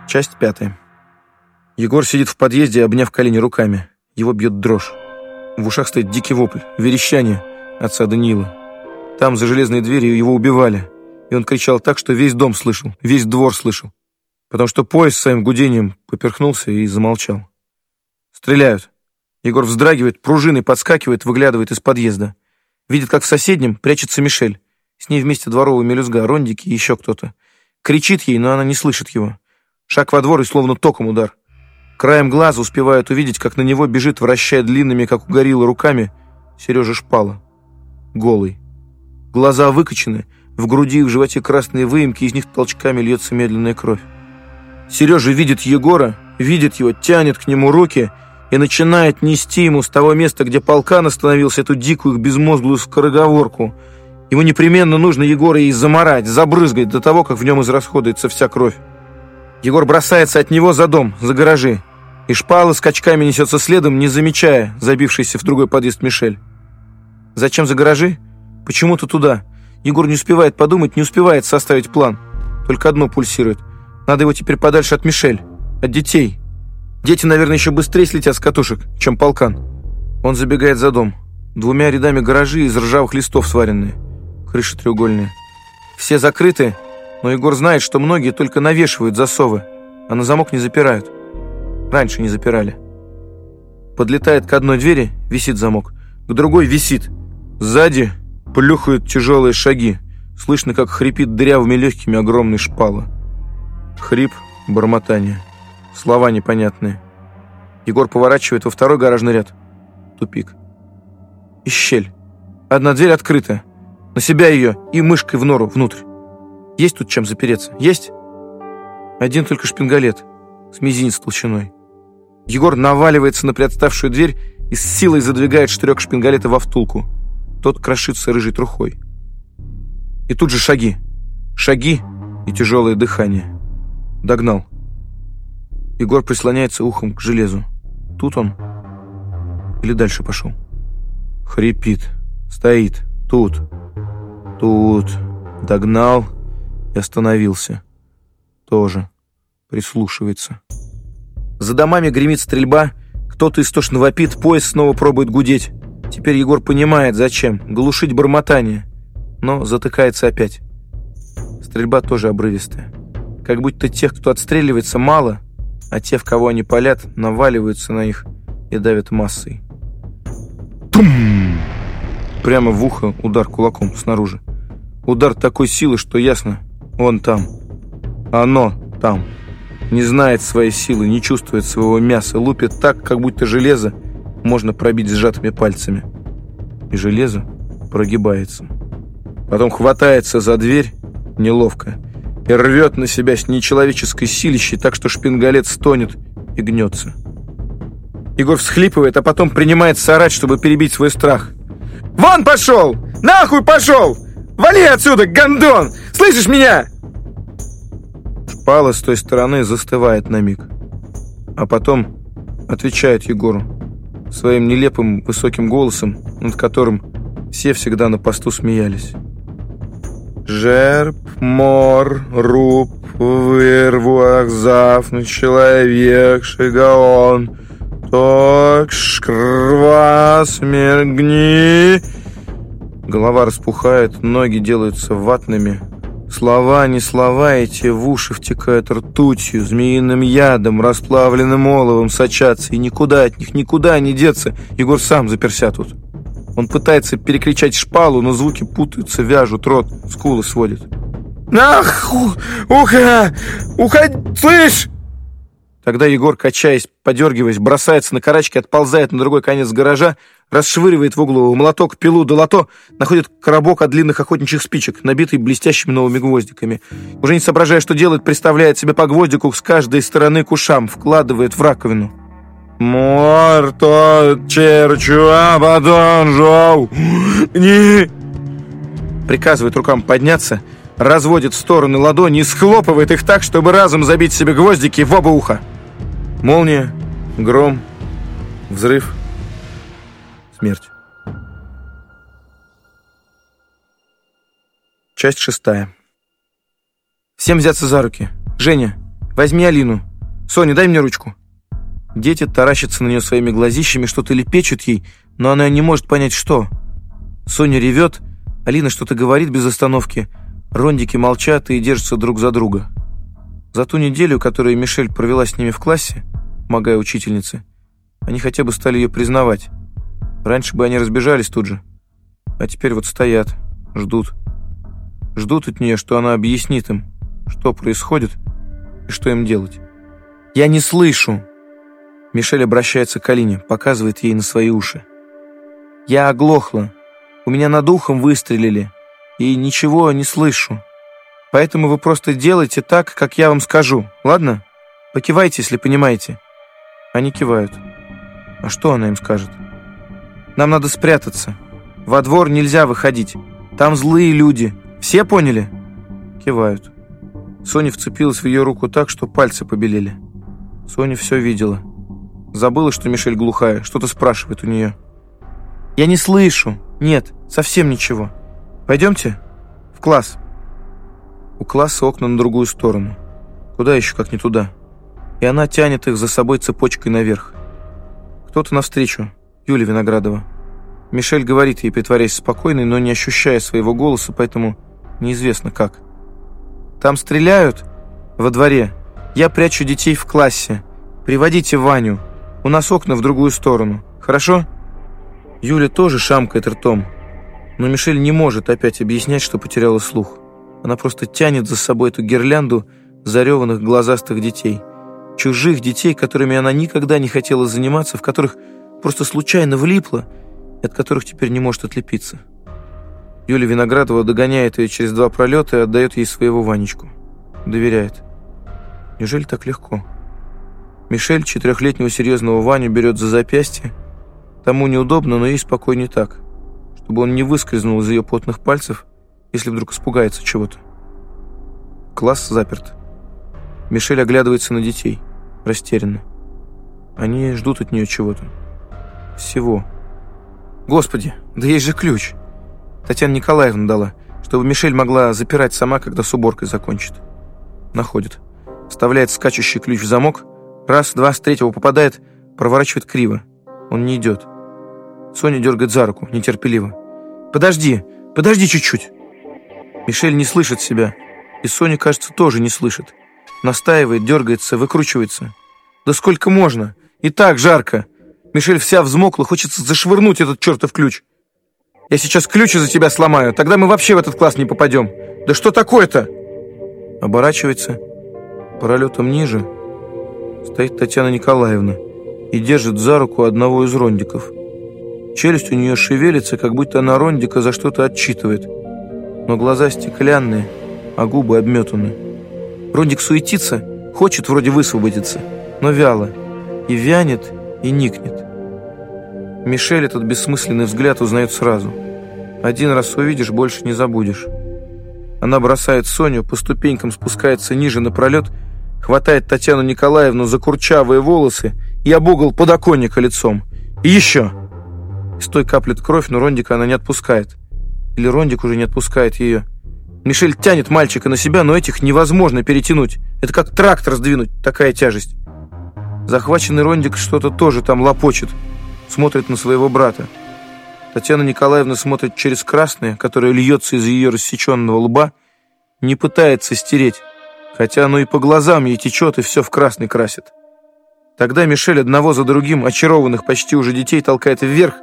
A: Часть пятая. Егор сидит в подъезде, обняв колени руками. Его бьет дрожь. В ушах стоит дикий вопль, верещание отца Даниила. Там, за железной дверью, его убивали. И он кричал так, что весь дом слышал, весь двор слышал. Потому что поезд своим гудением поперхнулся и замолчал. Стреляют. Егор вздрагивает, пружиной подскакивает, выглядывает из подъезда. Видит, как в соседнем прячется Мишель. С ней вместе дворовая мелюзга, Рондики и еще кто-то. Кричит ей, но она не слышит его. Шаг во двор и словно током удар. Краем глаза успевает увидеть, как на него бежит, вращая длинными, как у гориллы, руками, Сережа Шпала. Голый. Глаза выкочены, в груди и в животе красные выемки, из них толчками льется медленная кровь. Сережа видит Егора, видит его, тянет к нему руки и начинает нести ему с того места, где полкан остановился, эту дикую, безмозглую скороговорку. Ему непременно нужно Егора ей заморать, забрызгать до того, как в нем израсходуется вся кровь. Егор бросается от него за дом, за гаражи. И шпала скачками несется следом, не замечая забившийся в другой подъезд Мишель. Зачем за гаражи? Почему-то туда. Егор не успевает подумать, не успевает составить план. Только одно пульсирует. Надо его теперь подальше от Мишель, от детей. Дети, наверное, еще быстрее слетят с катушек, чем полкан. Он забегает за дом. Двумя рядами гаражи из ржавых листов сваренные. Крыши треугольные. Все закрыты, но Егор знает, что многие только навешивают засовы, а на замок не запирают. Раньше не запирали. Подлетает к одной двери, висит замок, к другой висит. Сзади плюхают тяжелые шаги. Слышно, как хрипит дырявыми легкими огромный шпала. Хрип, бормотание. Слова непонятные. Егор поворачивает во второй гаражный ряд. Тупик. И щель. Одна дверь открыта. На себя ее и мышкой в нору внутрь. Есть тут чем запереться? Есть? Один только шпингалет с мизинец толщиной. Егор наваливается на приотставшую дверь и с силой задвигает штырек шпингалета во втулку. Тот крошится рыжей трухой. И тут же шаги. Шаги и тяжелое дыхание. Догнал. Егор прислоняется ухом к железу. Тут он или дальше пошел? Хрипит. Стоит. Тут. Тут. Догнал и остановился. Тоже прислушивается. За домами гремит стрельба, кто-то истошно вопит, поезд снова пробует гудеть. Теперь Егор понимает, зачем. Глушить бормотание. Но затыкается опять. Стрельба тоже обрывистая. Как будто тех, кто отстреливается, мало, а те, в кого они палят, наваливаются на них и давят массой. Тум! Прямо в ухо удар кулаком снаружи. Удар такой силы, что ясно, он там. Оно там. Не знает своей силы, не чувствует своего мяса. Лупит так, как будто железо можно пробить сжатыми пальцами. И железо прогибается. Потом хватается за дверь, неловко, и рвет на себя с нечеловеческой силищей, так что шпингалет стонет и гнется. Егор всхлипывает, а потом принимается орать, чтобы перебить свой страх. «Вон пошел! Нахуй пошел! Вали отсюда, гондон! Слышишь меня?» Шпала с той стороны застывает на миг. А потом отвечает Егору своим нелепым высоким голосом, над которым все всегда на посту смеялись. Жерб, мор, руб, вырву, ахзав, человек, шигаон, ток, шкрва, смергни. Голова распухает, ноги делаются ватными. Слова, не слова эти в уши втекают ртутью, змеиным ядом, расплавленным оловом сочатся, и никуда от них, никуда не деться. Егор сам заперся тут. Он пытается перекричать шпалу, но звуки путаются, вяжут рот, скулы сводит. «Ах, уха, уходи, слышь!» Тогда Егор, качаясь, подергиваясь, бросается на карачки, отползает на другой конец гаража, расшвыривает в углу молоток, пилу, долото, находит коробок от длинных охотничьих спичек, набитый блестящими новыми гвоздиками. Уже не соображая, что делает, приставляет себе по гвоздику с каждой стороны к ушам, вкладывает в раковину. «Морто черчу абадон жоу!» «Не!» Приказывает рукам подняться, разводит в стороны ладони и схлопывает их так, чтобы разом забить себе гвоздики в оба уха. Молния, гром, взрыв, смерть. Часть шестая. Всем взяться за руки. Женя, возьми Алину. Соня, дай мне ручку. Дети таращатся на нее своими глазищами, что-то лепечут ей, но она не может понять, что. Соня ревет, Алина что-то говорит без остановки, рондики молчат и держатся друг за друга. За ту неделю, которую Мишель провела с ними в классе, помогая учительнице, они хотя бы стали ее признавать. Раньше бы они разбежались тут же, а теперь вот стоят, ждут. Ждут от нее, что она объяснит им, что происходит и что им делать. «Я не слышу!» Мишель обращается к Алине, показывает ей на свои уши. «Я оглохла. У меня над ухом выстрелили, и ничего не слышу. Поэтому вы просто делайте так, как я вам скажу, ладно? Покивайте, если понимаете». Они кивают. А что она им скажет? «Нам надо спрятаться. Во двор нельзя выходить. Там злые люди. Все поняли?» Кивают. Соня вцепилась в ее руку так, что пальцы побелели. Соня все видела. Забыла, что Мишель глухая, что-то спрашивает у нее. «Я не слышу. Нет, совсем ничего. Пойдемте в класс». У класса окна на другую сторону. Куда еще, как не туда. И она тянет их за собой цепочкой наверх. Кто-то навстречу. Юля Виноградова. Мишель говорит ей, притворяясь спокойной, но не ощущая своего голоса, поэтому неизвестно как. «Там стреляют? Во дворе. Я прячу детей в классе. Приводите Ваню. У нас окна в другую сторону. Хорошо?» Юля тоже шамкает ртом. Но Мишель не может опять объяснять, что потеряла слух. Она просто тянет за собой эту гирлянду зареванных глазастых детей. Чужих детей, которыми она никогда не хотела заниматься, в которых просто случайно влипла, от которых теперь не может отлепиться. Юля Виноградова догоняет ее через два пролета и отдает ей своего Ванечку. Доверяет. Неужели так легко? Мишель четырехлетнего серьезного Ваню берет за запястье. Тому неудобно, но ей спокойнее так, чтобы он не выскользнул из ее потных пальцев, если вдруг испугается чего-то. Класс заперт. Мишель оглядывается на детей, растерянно. Они ждут от нее чего-то. Всего. Господи, да есть же ключ. Татьяна Николаевна дала, чтобы Мишель могла запирать сама, когда с уборкой закончит. Находит. Вставляет скачущий ключ в замок. Раз, два, с третьего попадает, проворачивает криво. Он не идет. Соня дергает за руку, нетерпеливо. «Подожди, подожди чуть-чуть!» Мишель не слышит себя, и Соня, кажется, тоже не слышит. Настаивает, дергается, выкручивается. «Да сколько можно? И так жарко!» Мишель вся взмокла, хочется зашвырнуть этот чертов ключ. «Я сейчас ключ за тебя сломаю, тогда мы вообще в этот класс не попадем. Да что такое-то?» Оборачивается. Пролетом ниже стоит Татьяна Николаевна и держит за руку одного из рондиков. Челюсть у нее шевелится, как будто она рондика за что-то отчитывает. Но глаза стеклянные, а губы обметаны. Рондик суетится, хочет вроде высвободиться, но вяло. И вянет, и никнет. Мишель этот бессмысленный взгляд узнает сразу. Один раз увидишь, больше не забудешь. Она бросает Соню, по ступенькам спускается ниже напролет, хватает Татьяну Николаевну за курчавые волосы и об угол подоконника лицом. И еще! Из той каплет кровь, но Рондика она не отпускает. Или Рондик уже не отпускает ее. Мишель тянет мальчика на себя, но этих невозможно перетянуть. Это как трактор сдвинуть, такая тяжесть. Захваченный Рондик что-то тоже там лопочет. Смотрит на своего брата. Татьяна Николаевна смотрит через красное, которое льется из ее рассеченного лба, не пытается стереть, хотя оно и по глазам ей течет, и все в красный красит. Тогда Мишель одного за другим, очарованных почти уже детей, толкает вверх,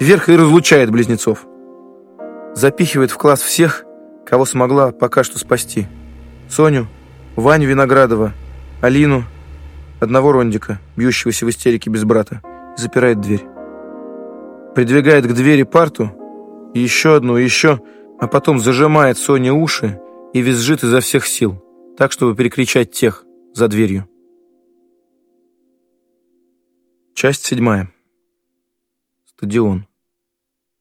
A: вверх и разлучает близнецов. Запихивает в класс всех, кого смогла пока что спасти. Соню, Ваню Виноградова, Алину, одного Рондика, бьющегося в истерике без брата, запирает дверь. Придвигает к двери парту, еще одну, еще, а потом зажимает Соне уши и визжит изо всех сил, так, чтобы перекричать тех за дверью. Часть седьмая. Стадион.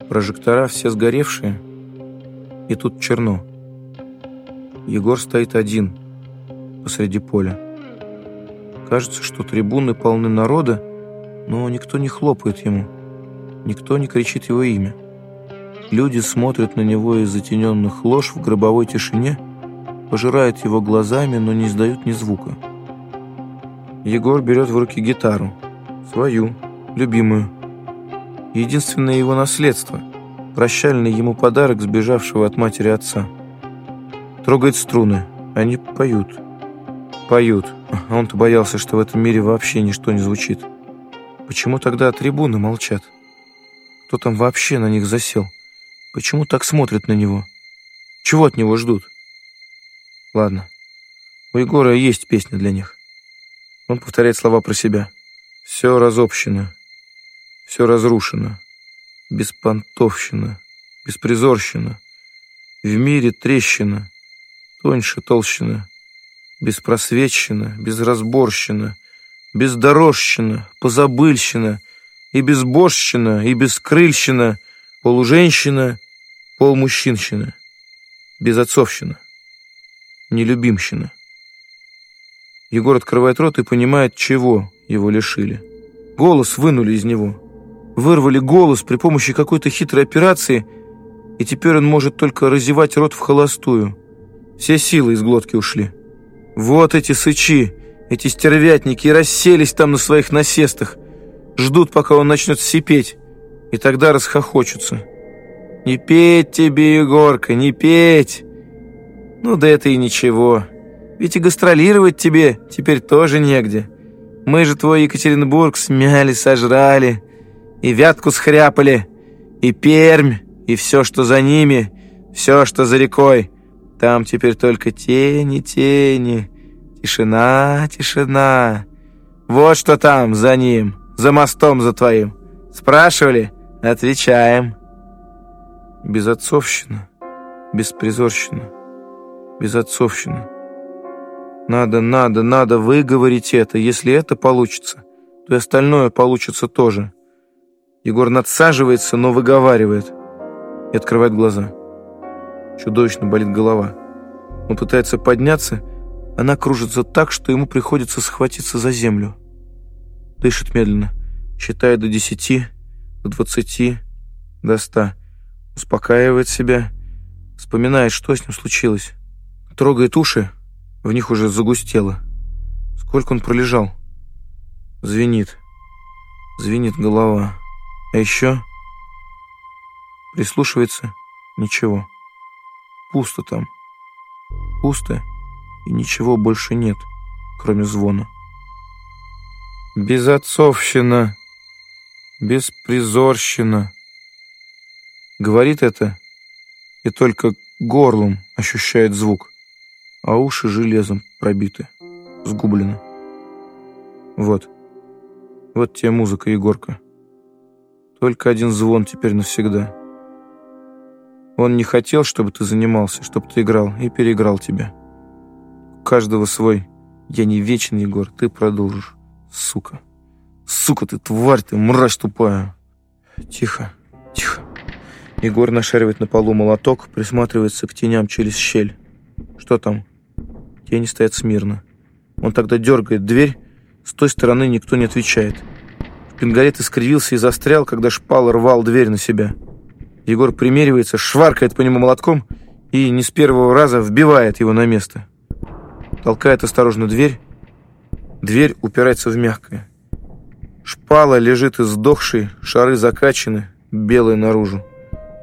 A: Прожектора все сгоревшие, и тут черно. Егор стоит один посреди поля. Кажется, что трибуны полны народа, но никто не хлопает ему. Никто не кричит его имя. Люди смотрят на него из затененных лож в гробовой тишине, пожирают его глазами, но не издают ни звука. Егор берет в руки гитару. Свою, любимую. Единственное его наследство. Прощальный ему подарок сбежавшего от матери отца. Трогает струны. Они поют. Поют. А он-то боялся, что в этом мире вообще ничто не звучит. Почему тогда трибуны молчат? Кто там вообще на них засел? Почему так смотрят на него? Чего от него ждут? Ладно. У Егора есть песня для них. Он повторяет слова про себя. Все разобщено. Все разрушено. Беспонтовщина. Беспризорщина. В мире трещина. Тоньше толщина беспросветщина, безразборщина, бездорожщина, позабыльщина, и безбожщина, и бескрыльщина, полуженщина, полмужчинщина, безотцовщина, нелюбимщина. Егор открывает рот и понимает, чего его лишили. Голос вынули из него. Вырвали голос при помощи какой-то хитрой операции, и теперь он может только разевать рот в холостую. Все силы из глотки ушли. Вот эти сычи, эти стервятники расселись там на своих насестах. Ждут, пока он начнет сипеть, и тогда расхохочутся. «Не петь тебе, Егорка, не петь!» «Ну да это и ничего. Ведь и гастролировать тебе теперь тоже негде. Мы же твой Екатеринбург смяли, сожрали, и Вятку схряпали, и Пермь, и все, что за ними, все, что за рекой. Там теперь только тени, тени, тишина, тишина. Вот что там за ним, за мостом за твоим. Спрашивали? Отвечаем. Безотцовщина, беспризорщина, безотцовщина. Надо, надо, надо выговорить это. Если это получится, то и остальное получится тоже. Егор надсаживается, но выговаривает и открывает глаза. Чудовищно болит голова. Он пытается подняться, она кружится так, что ему приходится схватиться за землю. Дышит медленно, считает до десяти, до двадцати, до ста. Успокаивает себя, вспоминает, что с ним случилось. Трогает уши, в них уже загустело. Сколько он пролежал? Звенит. Звенит голова. А еще прислушивается. Ничего. Пусто там. Пусто, и ничего больше нет, кроме звона. Безотцовщина, беспризорщина. Говорит это, и только горлом ощущает звук, а уши железом пробиты, сгублены. Вот, вот тебе музыка, Егорка. Только один звон теперь навсегда — он не хотел, чтобы ты занимался, чтобы ты играл, и переиграл тебя. У каждого свой. Я не вечный, Егор, ты продолжишь. Сука. Сука ты, тварь ты, мразь тупая. Тихо, тихо. Егор нашаривает на полу молоток, присматривается к теням через щель. Что там? Тени стоят смирно. Он тогда дергает дверь, с той стороны никто не отвечает. Пингарет искривился и застрял, когда шпал рвал дверь на себя. Егор примеривается, шваркает по нему молотком и не с первого раза вбивает его на место. Толкает осторожно дверь. Дверь упирается в мягкое. Шпала лежит издохшей, шары закачаны, белые наружу.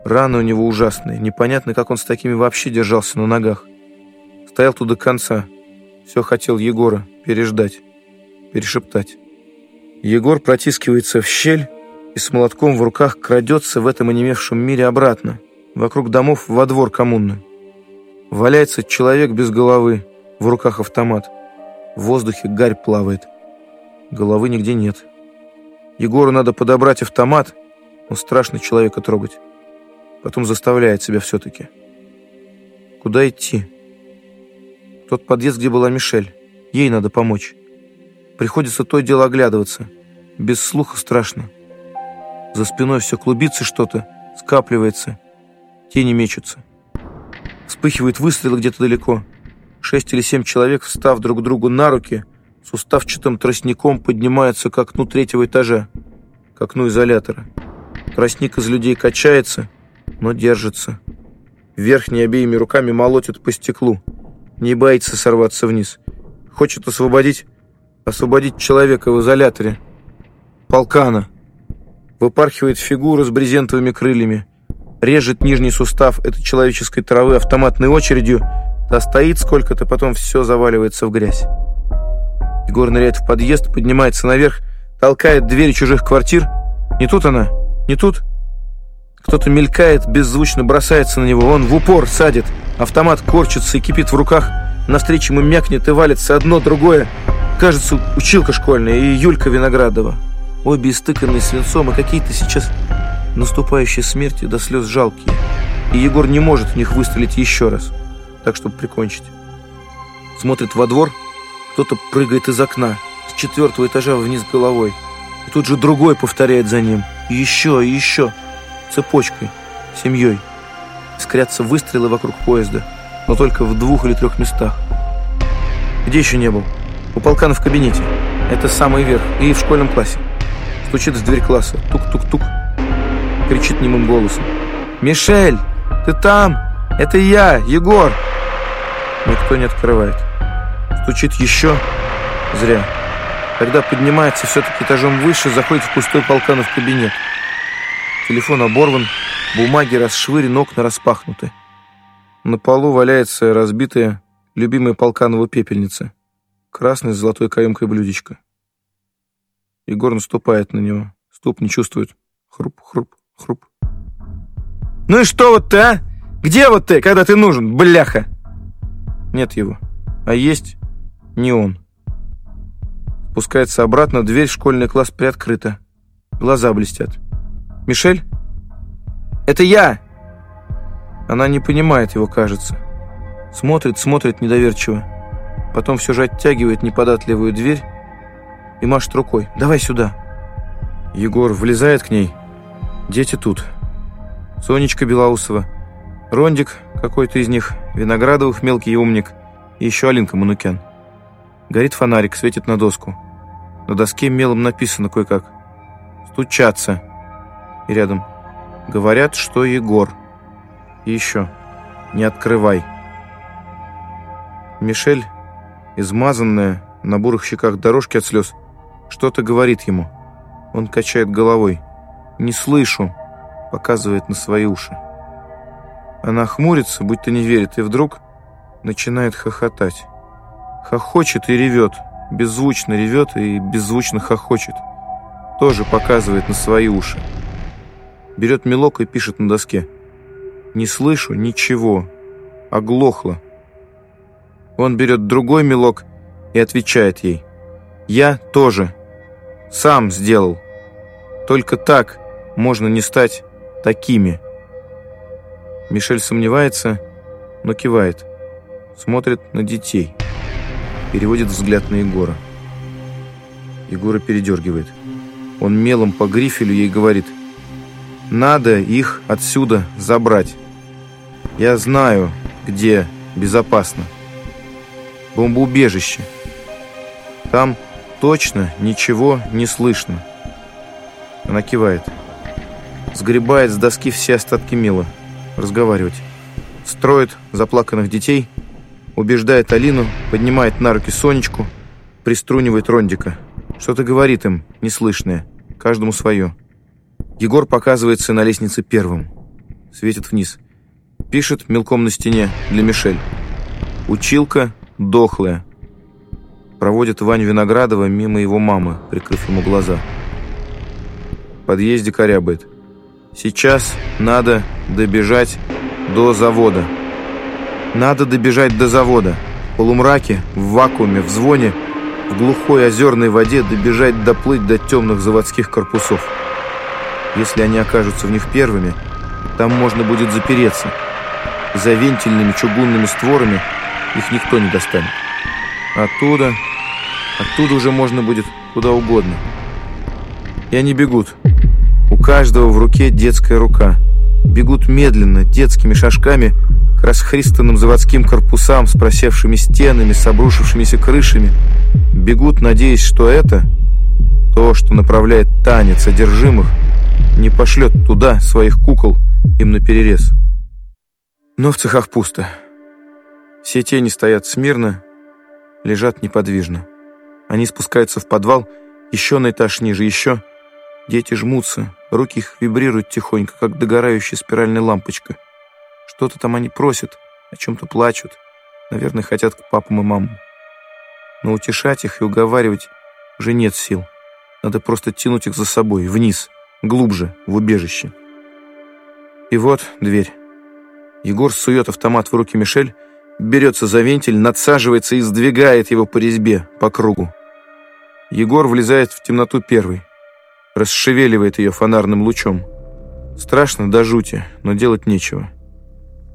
A: Раны у него ужасные. Непонятно, как он с такими вообще держался на ногах. Стоял тут до конца. Все хотел Егора переждать, перешептать. Егор протискивается в щель, и с молотком в руках крадется в этом онемевшем мире обратно, вокруг домов во двор коммуны. Валяется человек без головы, в руках автомат. В воздухе гарь плавает. Головы нигде нет. Егору надо подобрать автомат, но страшно человека трогать. Потом заставляет себя все-таки. Куда идти? Тот подъезд, где была Мишель. Ей надо помочь. Приходится то дело оглядываться. Без слуха страшно. За спиной все клубится что-то, скапливается. Тени мечутся. Вспыхивают выстрелы где-то далеко. Шесть или семь человек, встав друг другу на руки, с уставчатым тростником поднимаются к окну третьего этажа, к окну изолятора. Тростник из людей качается, но держится. Верхней обеими руками молотит по стеклу. Не боится сорваться вниз. Хочет освободить, освободить человека в изоляторе. Полкана. Выпархивает фигура с брезентовыми крыльями. Режет нижний сустав этой человеческой травы автоматной очередью. Та стоит сколько-то, потом все заваливается в грязь. Егор ныряет в подъезд, поднимается наверх, толкает двери чужих квартир. Не тут она, не тут. Кто-то мелькает, беззвучно бросается на него. Он в упор садит. Автомат корчится и кипит в руках. Навстречу ему мякнет и валится одно, другое. Кажется, училка школьная и Юлька Виноградова. Обе истыканные свинцом и какие-то сейчас наступающие смерти до слез жалкие. И Егор не может в них выстрелить еще раз, так, чтобы прикончить. Смотрит во двор, кто-то прыгает из окна, с четвертого этажа вниз головой. И тут же другой повторяет за ним. И еще, и еще цепочкой, семьей. Искрятся выстрелы вокруг поезда, но только в двух или трех местах. Где еще не был? У полкана в кабинете. Это самый верх. И в школьном классе. Стучит в дверь класса. Тук-тук-тук. Кричит немым голосом. «Мишель, ты там? Это я, Егор!» Никто не открывает. Стучит еще. Зря. Тогда поднимается все-таки этажом выше, заходит в пустой полканов кабинет. Телефон оборван, бумаги расшвырены, окна распахнуты. На полу валяется разбитая, любимая полканова пепельница. Красная с золотой каемкой блюдечко. Егор наступает на него. Ступ не чувствует. Хруп, хруп, хруп. «Ну и что вот ты, а? Где вот ты, когда ты нужен, бляха?» Нет его. А есть не он. Спускается обратно, дверь в школьный класс приоткрыта. Глаза блестят. «Мишель?» «Это я!» Она не понимает его, кажется. Смотрит, смотрит недоверчиво. Потом все же оттягивает неподатливую дверь и машет рукой. «Давай сюда!» Егор влезает к ней. Дети тут. Сонечка Белоусова. Рондик какой-то из них. Виноградовых мелкий умник. И еще Алинка Манукян. Горит фонарик, светит на доску. На доске мелом написано кое-как. «Стучаться». И рядом «Говорят, что Егор». И еще «Не открывай». Мишель, измазанная, на бурых щеках дорожки от слез, что-то говорит ему. Он качает головой. «Не слышу», показывает на свои уши. Она хмурится, будто не верит, и вдруг начинает хохотать. Хохочет и ревет, беззвучно ревет и беззвучно хохочет. Тоже показывает на свои уши. Берет мелок и пишет на доске. «Не слышу ничего. Оглохло». Он берет другой мелок и отвечает ей. «Я тоже. Сам сделал. Только так можно не стать такими». Мишель сомневается, но кивает. Смотрит на детей. Переводит взгляд на Егора. Егора передергивает. Он мелом по грифелю ей говорит – надо их отсюда забрать. Я знаю, где безопасно. Бомбоубежище. Там точно ничего не слышно. Она кивает. Сгребает с доски все остатки мила. Разговаривать. Строит заплаканных детей. Убеждает Алину, поднимает на руки Сонечку, приструнивает Рондика. Что-то говорит им, неслышное. Каждому свое. Егор показывается на лестнице первым. Светит вниз. Пишет мелком на стене для Мишель. Училка дохлая. Проводит Ваню Виноградова мимо его мамы, прикрыв ему глаза. В подъезде корябает. Сейчас надо добежать до завода. Надо добежать до завода. В полумраке, в вакууме, в звоне, в глухой озерной воде добежать доплыть до темных заводских корпусов. Если они окажутся в них первыми, там можно будет запереться. За вентильными чугунными створами их никто не достанет. Оттуда, оттуда уже можно будет куда угодно. И они бегут. Каждого в руке детская рука. Бегут медленно, детскими шажками, к расхристанным заводским корпусам с просевшими стенами, с обрушившимися крышами, бегут, надеясь, что это, то, что направляет танец одержимых, не пошлет туда своих кукол им наперерез. Но в цехах пусто. Все тени стоят смирно, лежат неподвижно. Они спускаются в подвал, еще на этаж ниже, еще. Дети жмутся, руки их вибрируют тихонько, как догорающая спиральная лампочка. Что-то там они просят, о чем-то плачут. Наверное, хотят к папам и мамам. Но утешать их и уговаривать уже нет сил. Надо просто тянуть их за собой, вниз, глубже, в убежище. И вот дверь. Егор сует автомат в руки Мишель, берется за вентиль, надсаживается и сдвигает его по резьбе, по кругу. Егор влезает в темноту первый, расшевеливает ее фонарным лучом. Страшно до жути, но делать нечего.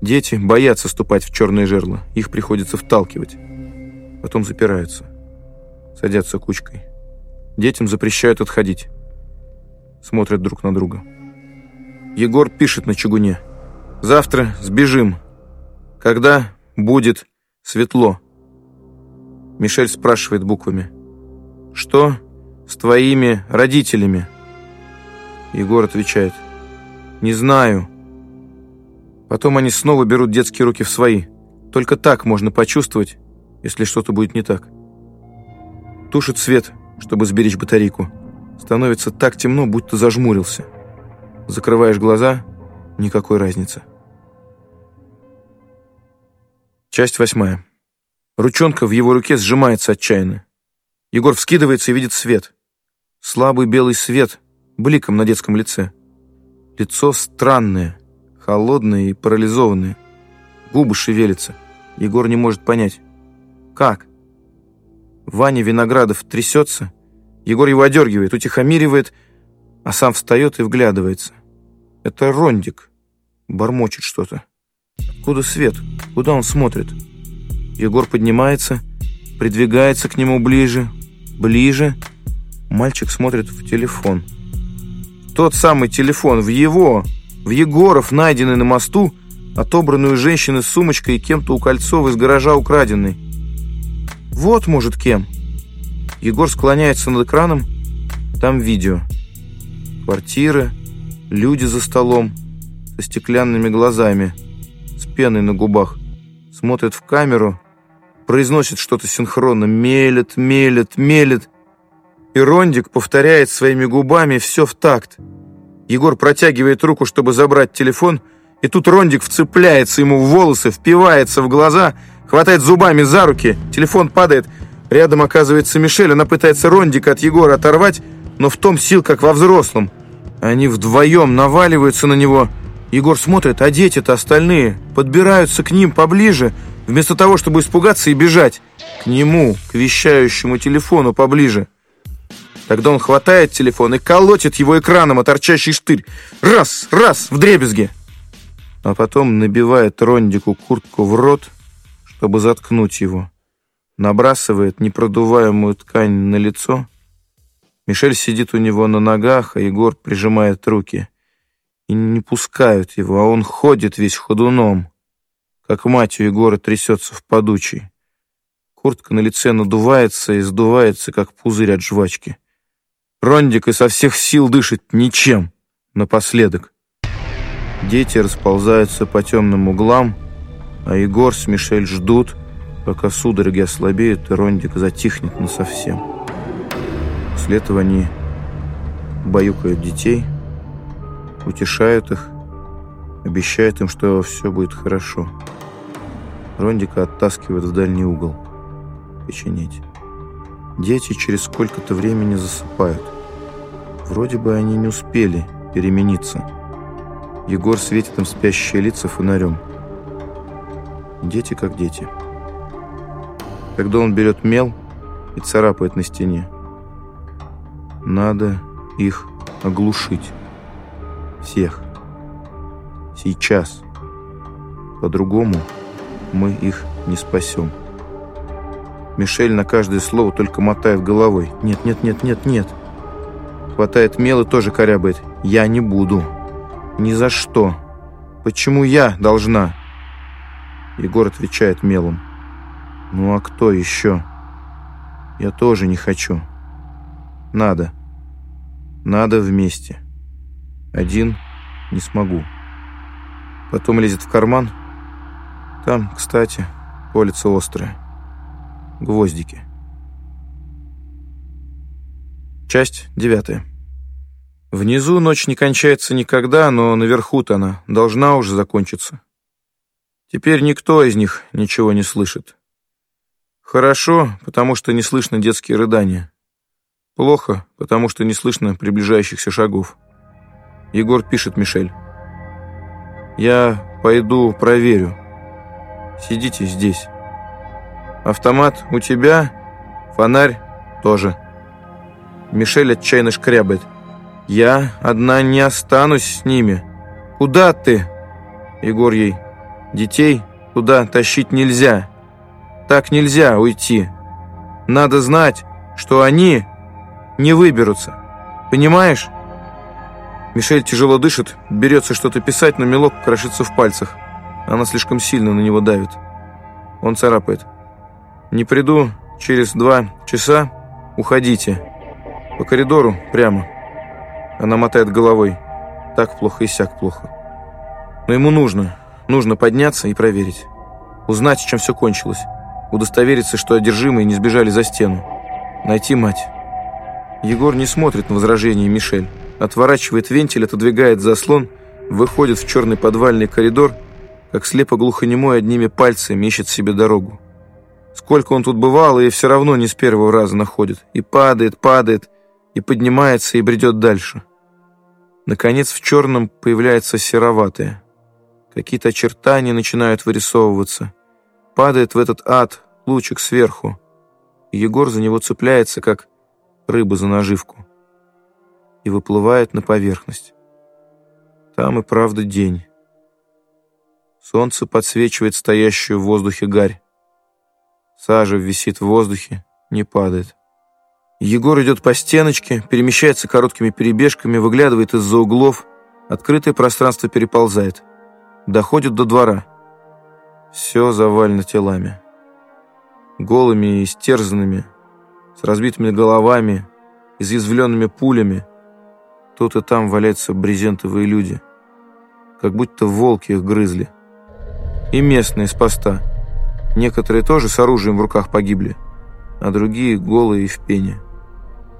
A: Дети боятся ступать в черное жерло, их приходится вталкивать. Потом запираются, садятся кучкой. Детям запрещают отходить. Смотрят друг на друга. Егор пишет на чугуне. «Завтра сбежим. Когда будет светло?» Мишель спрашивает буквами. «Что с твоими родителями?» Егор отвечает. «Не знаю». Потом они снова берут детские руки в свои. Только так можно почувствовать, если что-то будет не так. Тушит свет, чтобы сберечь батарейку. Становится так темно, будто зажмурился. Закрываешь глаза — никакой разницы. Часть восьмая. Ручонка в его руке сжимается отчаянно. Егор вскидывается и видит свет. Слабый белый свет, бликом на детском лице. Лицо странное, холодное и парализованное. Губы шевелятся. Егор не может понять. Как? Ваня Виноградов трясется. Егор его одергивает, утихомиривает, а сам встает и вглядывается. Это Рондик. Бормочет что-то. Куда свет? Куда он смотрит? Егор поднимается, придвигается к нему ближе, ближе. Мальчик смотрит в телефон. Тот самый телефон, в его, в Егоров, найденный на мосту, отобранную женщиной с сумочкой и кем-то у Кольцова из гаража украденный. Вот, может, кем. Егор склоняется над экраном. Там видео. Квартира, люди за столом, со стеклянными глазами, с пеной на губах. Смотрят в камеру, произносит что-то синхронно, мелет, мелет, мелет. И Рондик повторяет своими губами все в такт. Егор протягивает руку, чтобы забрать телефон, и тут Рондик вцепляется ему в волосы, впивается в глаза, хватает зубами за руки, телефон падает. Рядом оказывается Мишель, она пытается Рондика от Егора оторвать, но в том сил, как во взрослом. Они вдвоем наваливаются на него. Егор смотрит, а дети-то остальные подбираются к ним поближе, вместо того, чтобы испугаться и бежать. К нему, к вещающему телефону поближе. Тогда он хватает телефон и колотит его экраном о торчащий штырь. Раз, раз, в дребезге. А потом набивает Рондику куртку в рот, чтобы заткнуть его. Набрасывает непродуваемую ткань на лицо. Мишель сидит у него на ногах, а Егор прижимает руки. И не пускают его, а он ходит весь ходуном как мать у Егора трясется в подучей. Куртка на лице надувается и сдувается, как пузырь от жвачки. Рондик и со всех сил дышит ничем, напоследок. Дети расползаются по темным углам, а Егор с Мишель ждут, пока судороги ослабеют, и Рондик затихнет насовсем. После этого они баюкают детей, утешают их, обещают им, что все будет хорошо. Рондика оттаскивает в дальний угол. Печенеть. Дети через сколько-то времени засыпают. Вроде бы они не успели перемениться. Егор светит им спящие лица фонарем. Дети как дети. Когда он берет мел и царапает на стене. Надо их оглушить. Всех. Сейчас. По-другому мы их не спасем. Мишель на каждое слово только мотает головой. Нет, нет, нет, нет, нет. Хватает мел и тоже корябает. Я не буду. Ни за что. Почему я должна? Егор отвечает мелом. «Ну а кто еще?» «Я тоже не хочу. Надо. Надо вместе. Один не смогу». Потом лезет в карман. Там, кстати, колется острое. Гвоздики. Часть девятая. Внизу ночь не кончается никогда, но наверху-то она должна уже закончиться. Теперь никто из них ничего не слышит. Хорошо, потому что не слышно детские рыдания. Плохо, потому что не слышно приближающихся шагов. Егор пишет Мишель. «Я пойду проверю. Сидите здесь. Автомат у тебя, фонарь тоже». Мишель отчаянно шкрябает. «Я одна не останусь с ними. Куда ты?» Егор ей. «Детей туда тащить нельзя. Так нельзя уйти. Надо знать, что они не выберутся. Понимаешь?» Мишель тяжело дышит, берется что-то писать, но мелок крошится в пальцах. Она слишком сильно на него давит. Он царапает. «Не приду через два часа. Уходите. По коридору прямо». Она мотает головой. Так плохо и сяк плохо. Но ему нужно. Нужно подняться и проверить. Узнать, чем все кончилось. Удостовериться, что одержимые не сбежали за стену. Найти мать. Егор не смотрит на возражение Мишель. Отворачивает вентиль, отодвигает заслон, выходит в черный подвальный коридор, как слепо-глухонемой одними пальцами ищет себе дорогу. Сколько он тут бывал, и все равно не с первого раза находит. И падает, падает, и поднимается, и бредет дальше. Наконец в черном появляется сероватое. Какие-то очертания начинают вырисовываться. Падает в этот ад лучик сверху. Егор за него цепляется, как рыба за наживку. И выплывает на поверхность. Там и правда день. Солнце подсвечивает стоящую в воздухе гарь. Сажа висит в воздухе, не падает. Егор идет по стеночке, перемещается короткими перебежками, выглядывает из-за углов. Открытое пространство переползает. Доходит до двора. Все завалено телами. Голыми и истерзанными, с разбитыми головами, изъязвленными пулями. Тут и там валяются брезентовые люди. Как будто волки их грызли. И местные с поста. Некоторые тоже с оружием в руках погибли, а другие голые и в пене.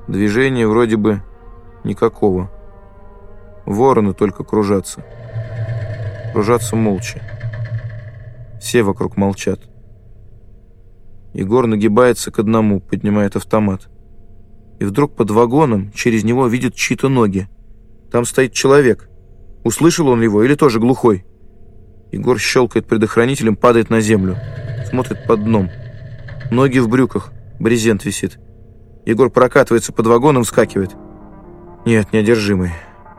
A: Движения вроде бы никакого. Вороны только кружатся. Кружатся молча. Все вокруг молчат. Егор нагибается к одному, поднимает автомат. И вдруг под вагоном через него видит чьи-то ноги. Там стоит человек. Услышал он его или тоже глухой? Егор щелкает предохранителем, падает на землю. Смотрит под дном. Ноги в брюках. Брезент висит. Егор прокатывается под вагоном, вскакивает. Нет, неодержимый.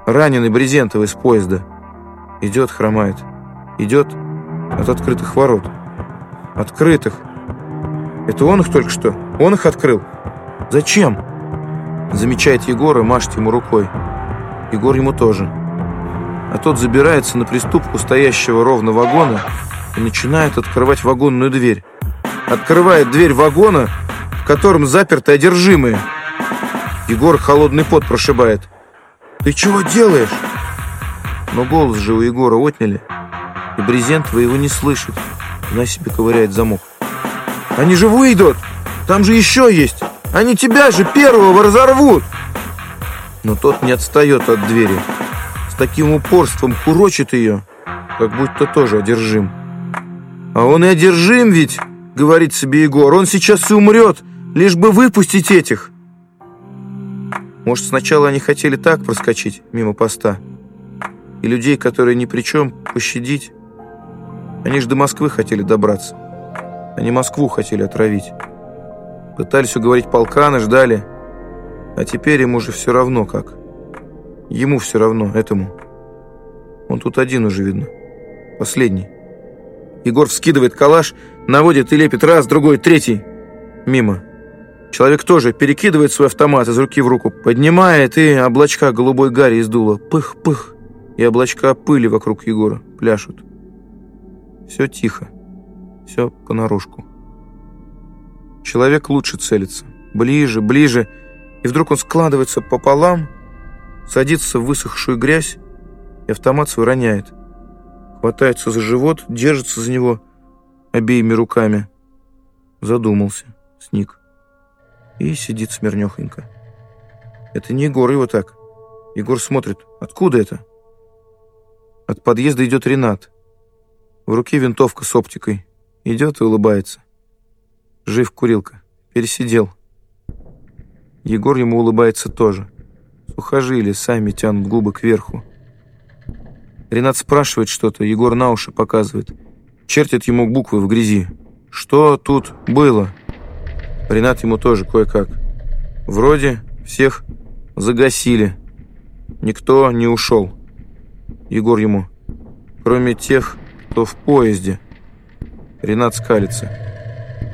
A: Раненый брезентовый с поезда. Идет, хромает. Идет от открытых ворот. Открытых. Это он их только что? Он их открыл? Зачем? Замечает Егор и машет ему рукой. Егор ему тоже. А тот забирается на приступку стоящего ровно вагона и начинает открывать вагонную дверь. Открывает дверь вагона в котором заперты одержимые. Егор холодный пот прошибает. «Ты чего делаешь?» Но голос же у Егора отняли, и брезент вы его не слышит. На себе ковыряет замок. «Они же выйдут! Там же еще есть! Они тебя же первого разорвут!» Но тот не отстает от двери. С таким упорством курочит ее, как будто тоже одержим. «А он и одержим ведь!» — говорит себе Егор. «Он сейчас и умрет!» Лишь бы выпустить этих. Может, сначала они хотели так проскочить мимо поста. И людей, которые ни при чем, пощадить. Они же до Москвы хотели добраться. Они Москву хотели отравить. Пытались уговорить полкана, ждали. А теперь ему уже все равно как. Ему все равно, этому. Он тут один уже видно. Последний. Егор вскидывает калаш, наводит и лепит раз, другой, третий. Мимо. Человек тоже перекидывает свой автомат из руки в руку, поднимает, и облачка голубой гари из дула. Пых-пых. И облачка пыли вокруг Егора пляшут. Все тихо. Все понарошку. Человек лучше целится. Ближе, ближе. И вдруг он складывается пополам, садится в высохшую грязь и автомат свой роняет. Хватается за живот, держится за него обеими руками. Задумался, сник. И сидит смирнёхонько. Это не Егор его так. Егор смотрит. Откуда это? От подъезда идет Ренат. В руке винтовка с оптикой. Идет и улыбается. Жив курилка. Пересидел. Егор ему улыбается тоже. Сухожилия сами тянут губы кверху. Ренат спрашивает что-то, Егор на уши показывает. Чертит ему буквы в грязи. Что тут было? Ренат ему тоже кое-как. Вроде всех загасили. Никто не ушел. Егор ему. Кроме тех, кто в поезде. Ренат скалится.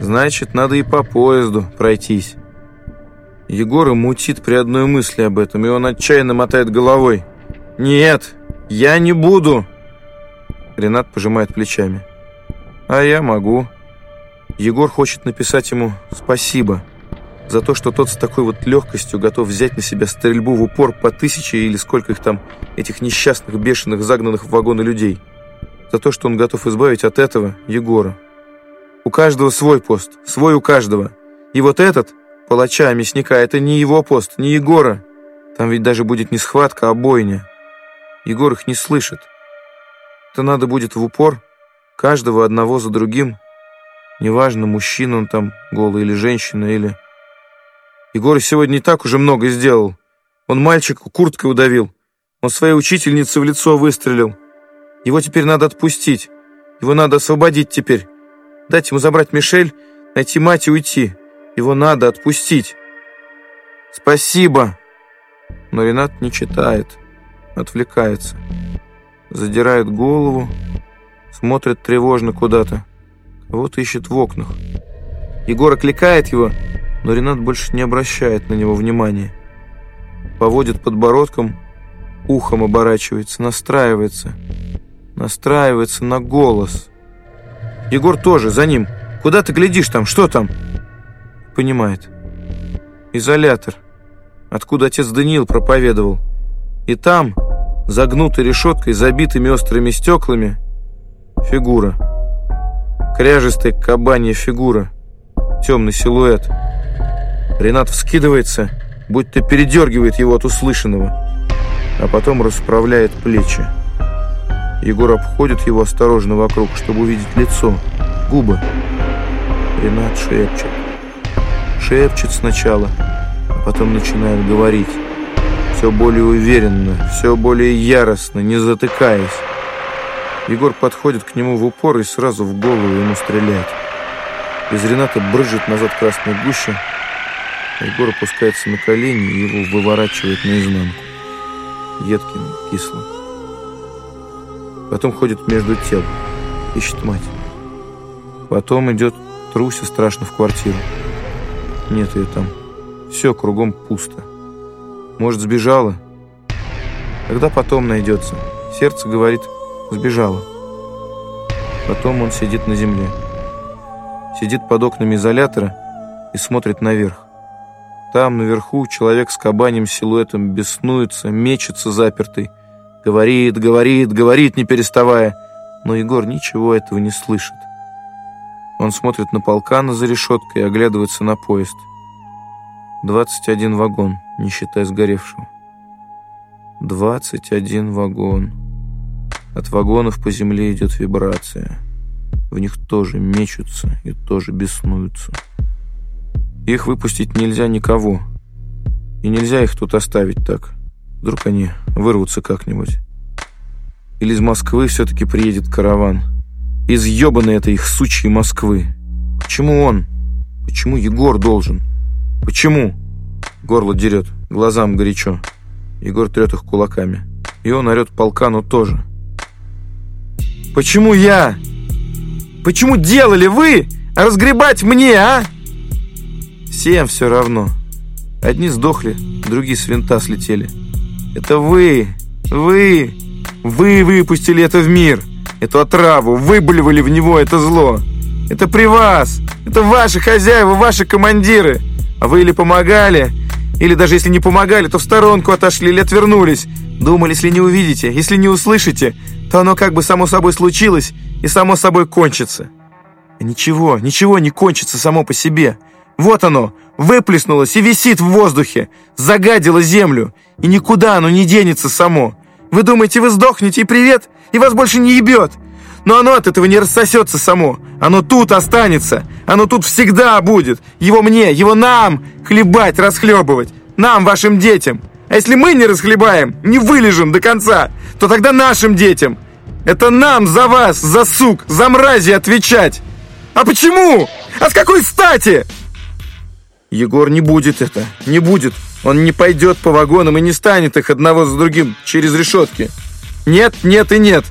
A: Значит, надо и по поезду пройтись. Егора мутит при одной мысли об этом, и он отчаянно мотает головой. «Нет, я не буду!» Ренат пожимает плечами. «А я могу». Егор хочет написать ему «спасибо» за то, что тот с такой вот легкостью готов взять на себя стрельбу в упор по тысяче или сколько их там, этих несчастных, бешеных, загнанных в вагоны людей. За то, что он готов избавить от этого Егора. У каждого свой пост, свой у каждого. И вот этот, палача, мясника, это не его пост, не Егора. Там ведь даже будет не схватка, а бойня. Егор их не слышит. Это надо будет в упор, каждого одного за другим. Неважно, мужчина он там, голый или женщина, или... Егор сегодня не так уже много сделал. Он мальчику курткой удавил. Он своей учительнице в лицо выстрелил. Его теперь надо отпустить. Его надо освободить теперь. Дать ему забрать Мишель, найти мать и уйти. Его надо отпустить. Спасибо. Но Ренат не читает. Отвлекается. Задирает голову. Смотрит тревожно куда-то. Кого-то ищет в окнах. Егор окликает его, но Ренат больше не обращает на него внимания. Поводит подбородком, ухом оборачивается, настраивается. Настраивается на голос. Егор тоже, за ним. Куда ты глядишь там? Что там? Понимает. Изолятор. Откуда отец Даниил проповедовал. И там, загнутой решеткой, забитыми острыми стеклами, фигура. Кряжестая кабанья фигура. Темный силуэт. Ренат вскидывается, будто передергивает его от услышанного, а потом расправляет плечи. Егор обходит его осторожно вокруг, чтобы увидеть лицо, губы. Ренат шепчет. Шепчет сначала, а потом начинает говорить. Все более уверенно, все более яростно, не затыкаясь. Егор подходит к нему в упор и сразу в голову ему стреляет. Из Рената брызжет назад красная гуща, Егор опускается на колени и его выворачивает наизнанку. Едкин, кисло. Потом ходит между тел, ищет мать. Потом идет труся страшно в квартиру. Нет ее там. Все кругом пусто. Может, сбежала? Тогда потом найдется. Сердце говорит, сбежала. Потом он сидит на земле. Сидит под окнами изолятора и смотрит наверх. Там, наверху, человек с кабанем силуэтом беснуется, мечется запертый. Говорит, говорит, говорит, не переставая. Но Егор ничего этого не слышит. Он смотрит на полкана за решеткой и оглядывается на поезд. 21 вагон, не считая сгоревшего. 21 вагон. От вагонов по земле идет вибрация. В них тоже мечутся и тоже беснуются. Их выпустить нельзя никого. И нельзя их тут оставить так. Вдруг они вырвутся как-нибудь. Или из Москвы все-таки приедет караван. Из ебаной этой их сучьей Москвы. Почему он? Почему Егор должен? Почему? Горло дерет, глазам горячо. Егор трет их кулаками. И он орет полкану тоже. Почему я? Почему делали вы? А разгребать мне, а? Всем все равно. Одни сдохли, другие с винта слетели. Это вы, вы, вы выпустили это в мир. Эту отраву, выбливали в него это зло. Это при вас. Это ваши хозяева, ваши командиры. А вы или помогали, или даже если не помогали, то в сторонку отошли или отвернулись. Думали, если не увидите, если не услышите, то оно как бы само собой случилось и само собой кончится. Ничего, ничего не кончится само по себе. Вот оно, выплеснулось и висит в воздухе, загадило землю, и никуда оно не денется само. Вы думаете, вы сдохнете и привет, и вас больше не ебет. Но оно от этого не рассосется само. Оно тут останется. Оно тут всегда будет. Его мне, его нам хлебать, расхлебывать. Нам, вашим детям. А если мы не расхлебаем, не вылежим до конца, то тогда нашим детям. Это нам за вас, за сук, за мрази отвечать. А почему? А с какой стати? Егор не будет это, не будет. Он не пойдет по вагонам и не станет их одного за другим через решетки. Нет, нет и нет.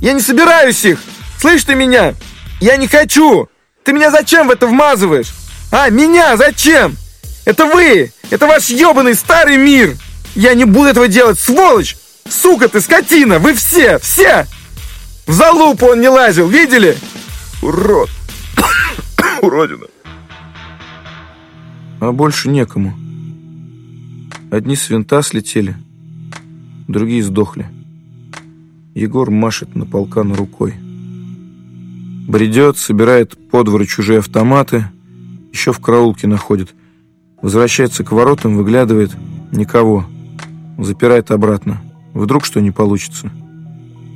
A: Я не собираюсь их. Слышь ты меня? Я не хочу. Ты меня зачем в это вмазываешь? А, меня зачем? Это вы! Это ваш ебаный старый мир! Я не буду этого делать, сволочь! Сука ты, скотина! Вы все, все! В залупу он не лазил, видели? Урод! *coughs* Уродина! А больше некому. Одни с винта слетели, другие сдохли. Егор машет на полкана рукой. Бредет, собирает по чужие автоматы, еще в караулке находит. Возвращается к воротам, выглядывает. Никого. Запирает обратно. Вдруг что не получится.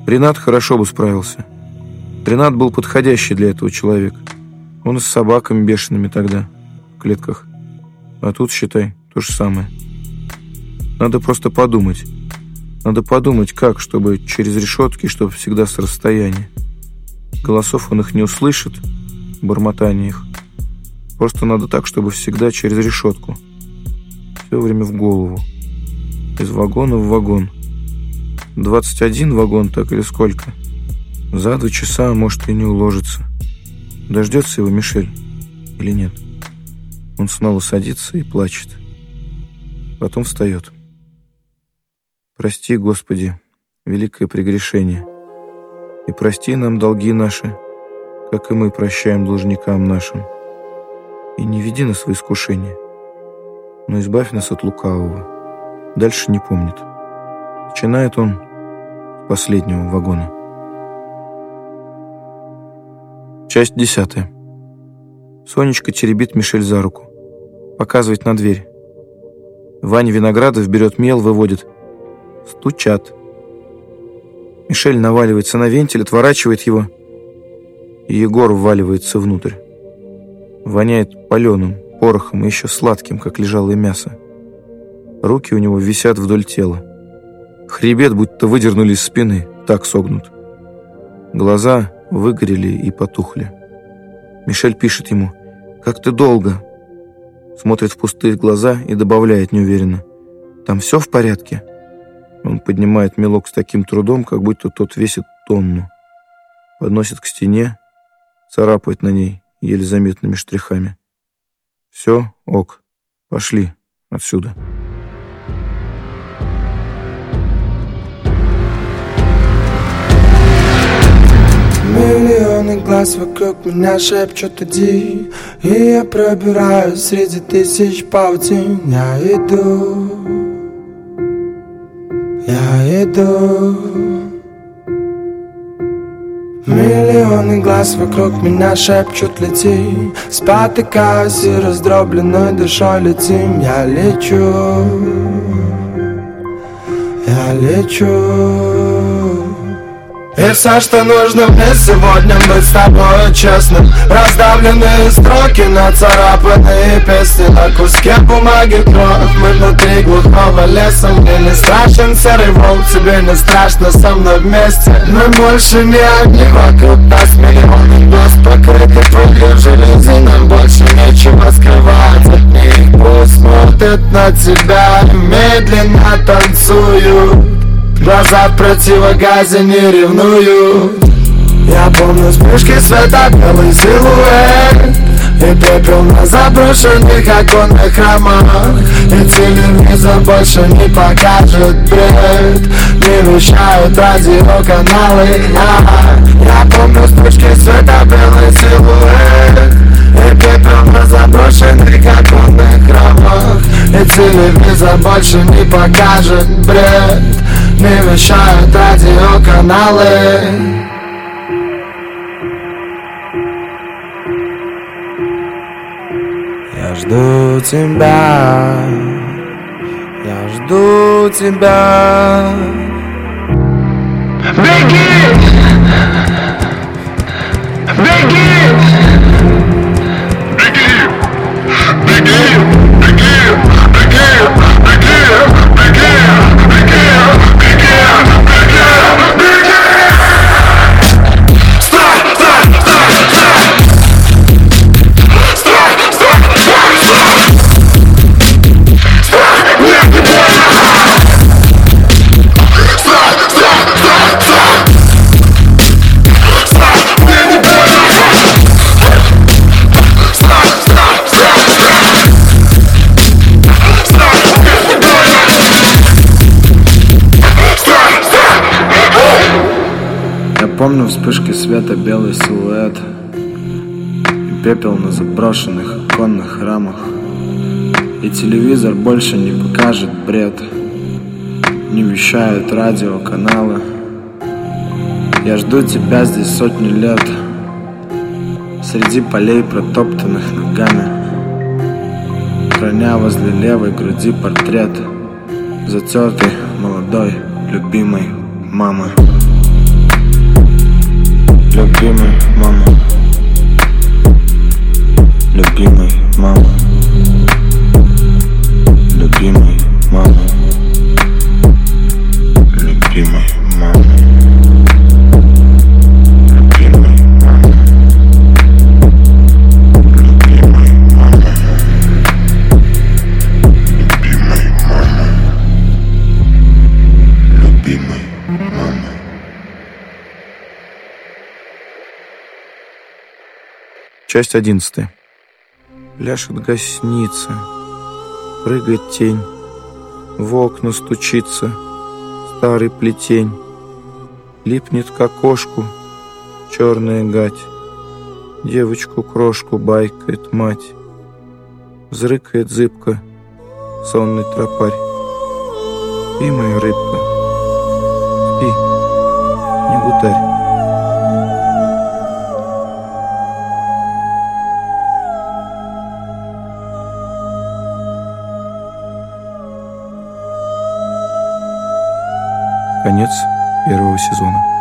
A: Ренат хорошо бы справился. Ренат был подходящий для этого человек. Он с собаками бешеными тогда, в клетках. А тут, считай, то же самое. Надо просто подумать. Надо подумать, как, чтобы через решетки, чтобы всегда с расстояния. Голосов он их не услышит, бормотание их. Просто надо так, чтобы всегда через решетку. Все время в голову. Из вагона в вагон. 21 вагон так или сколько? За два часа, может, и не уложится. Дождется его Мишель или нет? Он снова садится и плачет. Потом встает. Прости, Господи, великое прегрешение. И прости нам долги наши, как и мы прощаем должникам нашим. И не веди нас в искушение, но избавь нас от лукавого. Дальше не помнит. Начинает он с последнего вагона. Часть десятая. Сонечка теребит Мишель за руку. Показывает на дверь. Ваня Виноградов берет мел, выводит – Стучат. Мишель наваливается на вентиль, отворачивает его, и Егор вваливается внутрь. Воняет паленым, порохом и еще сладким, как лежалое мясо. Руки у него висят вдоль тела. Хребет будто выдернули из спины, так согнут. Глаза выгорели и потухли. Мишель пишет ему «Как ты долго?» Смотрит в пустые глаза и добавляет неуверенно «Там все в порядке?» Он поднимает мелок с таким трудом, как будто тот весит тонну. Подносит к стене, царапает на ней еле заметными штрихами. Все, ок, пошли отсюда.
B: Миллионы глаз вокруг меня шепчут иди И я пробираюсь среди тысяч паутин Я иду я иду. Миллионы глаз вокруг меня шепчут лети Спотыкаюсь и раздробленной душой летим. Я лечу. Я лечу и все, что нужно мне сегодня быть с тобой честным. Раздавленные строки, нацарапанные песни На куске бумаги. Кровь Мы внутри глухого леса Мне не страшен серый волк Тебе не страшно со мной вместе. Мы больше не одни вокруг нас Миллионы глаз покрыты твоей железы Нам больше нечего скрывать от них. Пусть смотрят на тебя медленно танцуют Глаза в противогазе не ревнуют. Я помню вспышки света, белый силуэт. И пепел на заброшенных оконных рамах И телевизор больше не покажет бред. Не вещают радиоканалы. А, Я помню вспышки света белый силуэт. И пепел на заброшенных оконных рамах И телевизор больше не покажет бред Не вещают радиоканалы Я жду тебя, я жду тебя. Беги! Беги! Света, белый силуэт И пепел на заброшенных оконных рамах. И телевизор больше не покажет бред Не вещают радиоканалы. Я жду тебя здесь сотни лет Среди полей, протоптанных ногами. Храня возле левой груди портрет Затертой, молодой, любимой мамы любимый мама любимый мама
A: Часть одиннадцатая. Пляшет гостиница, прыгает тень, в окна стучится старый плетень, липнет к окошку черная гать, девочку-крошку байкает мать, взрыкает зыбко сонный тропарь. Спи, моя рыбка, спи, не гутарь. Конец первого сезона.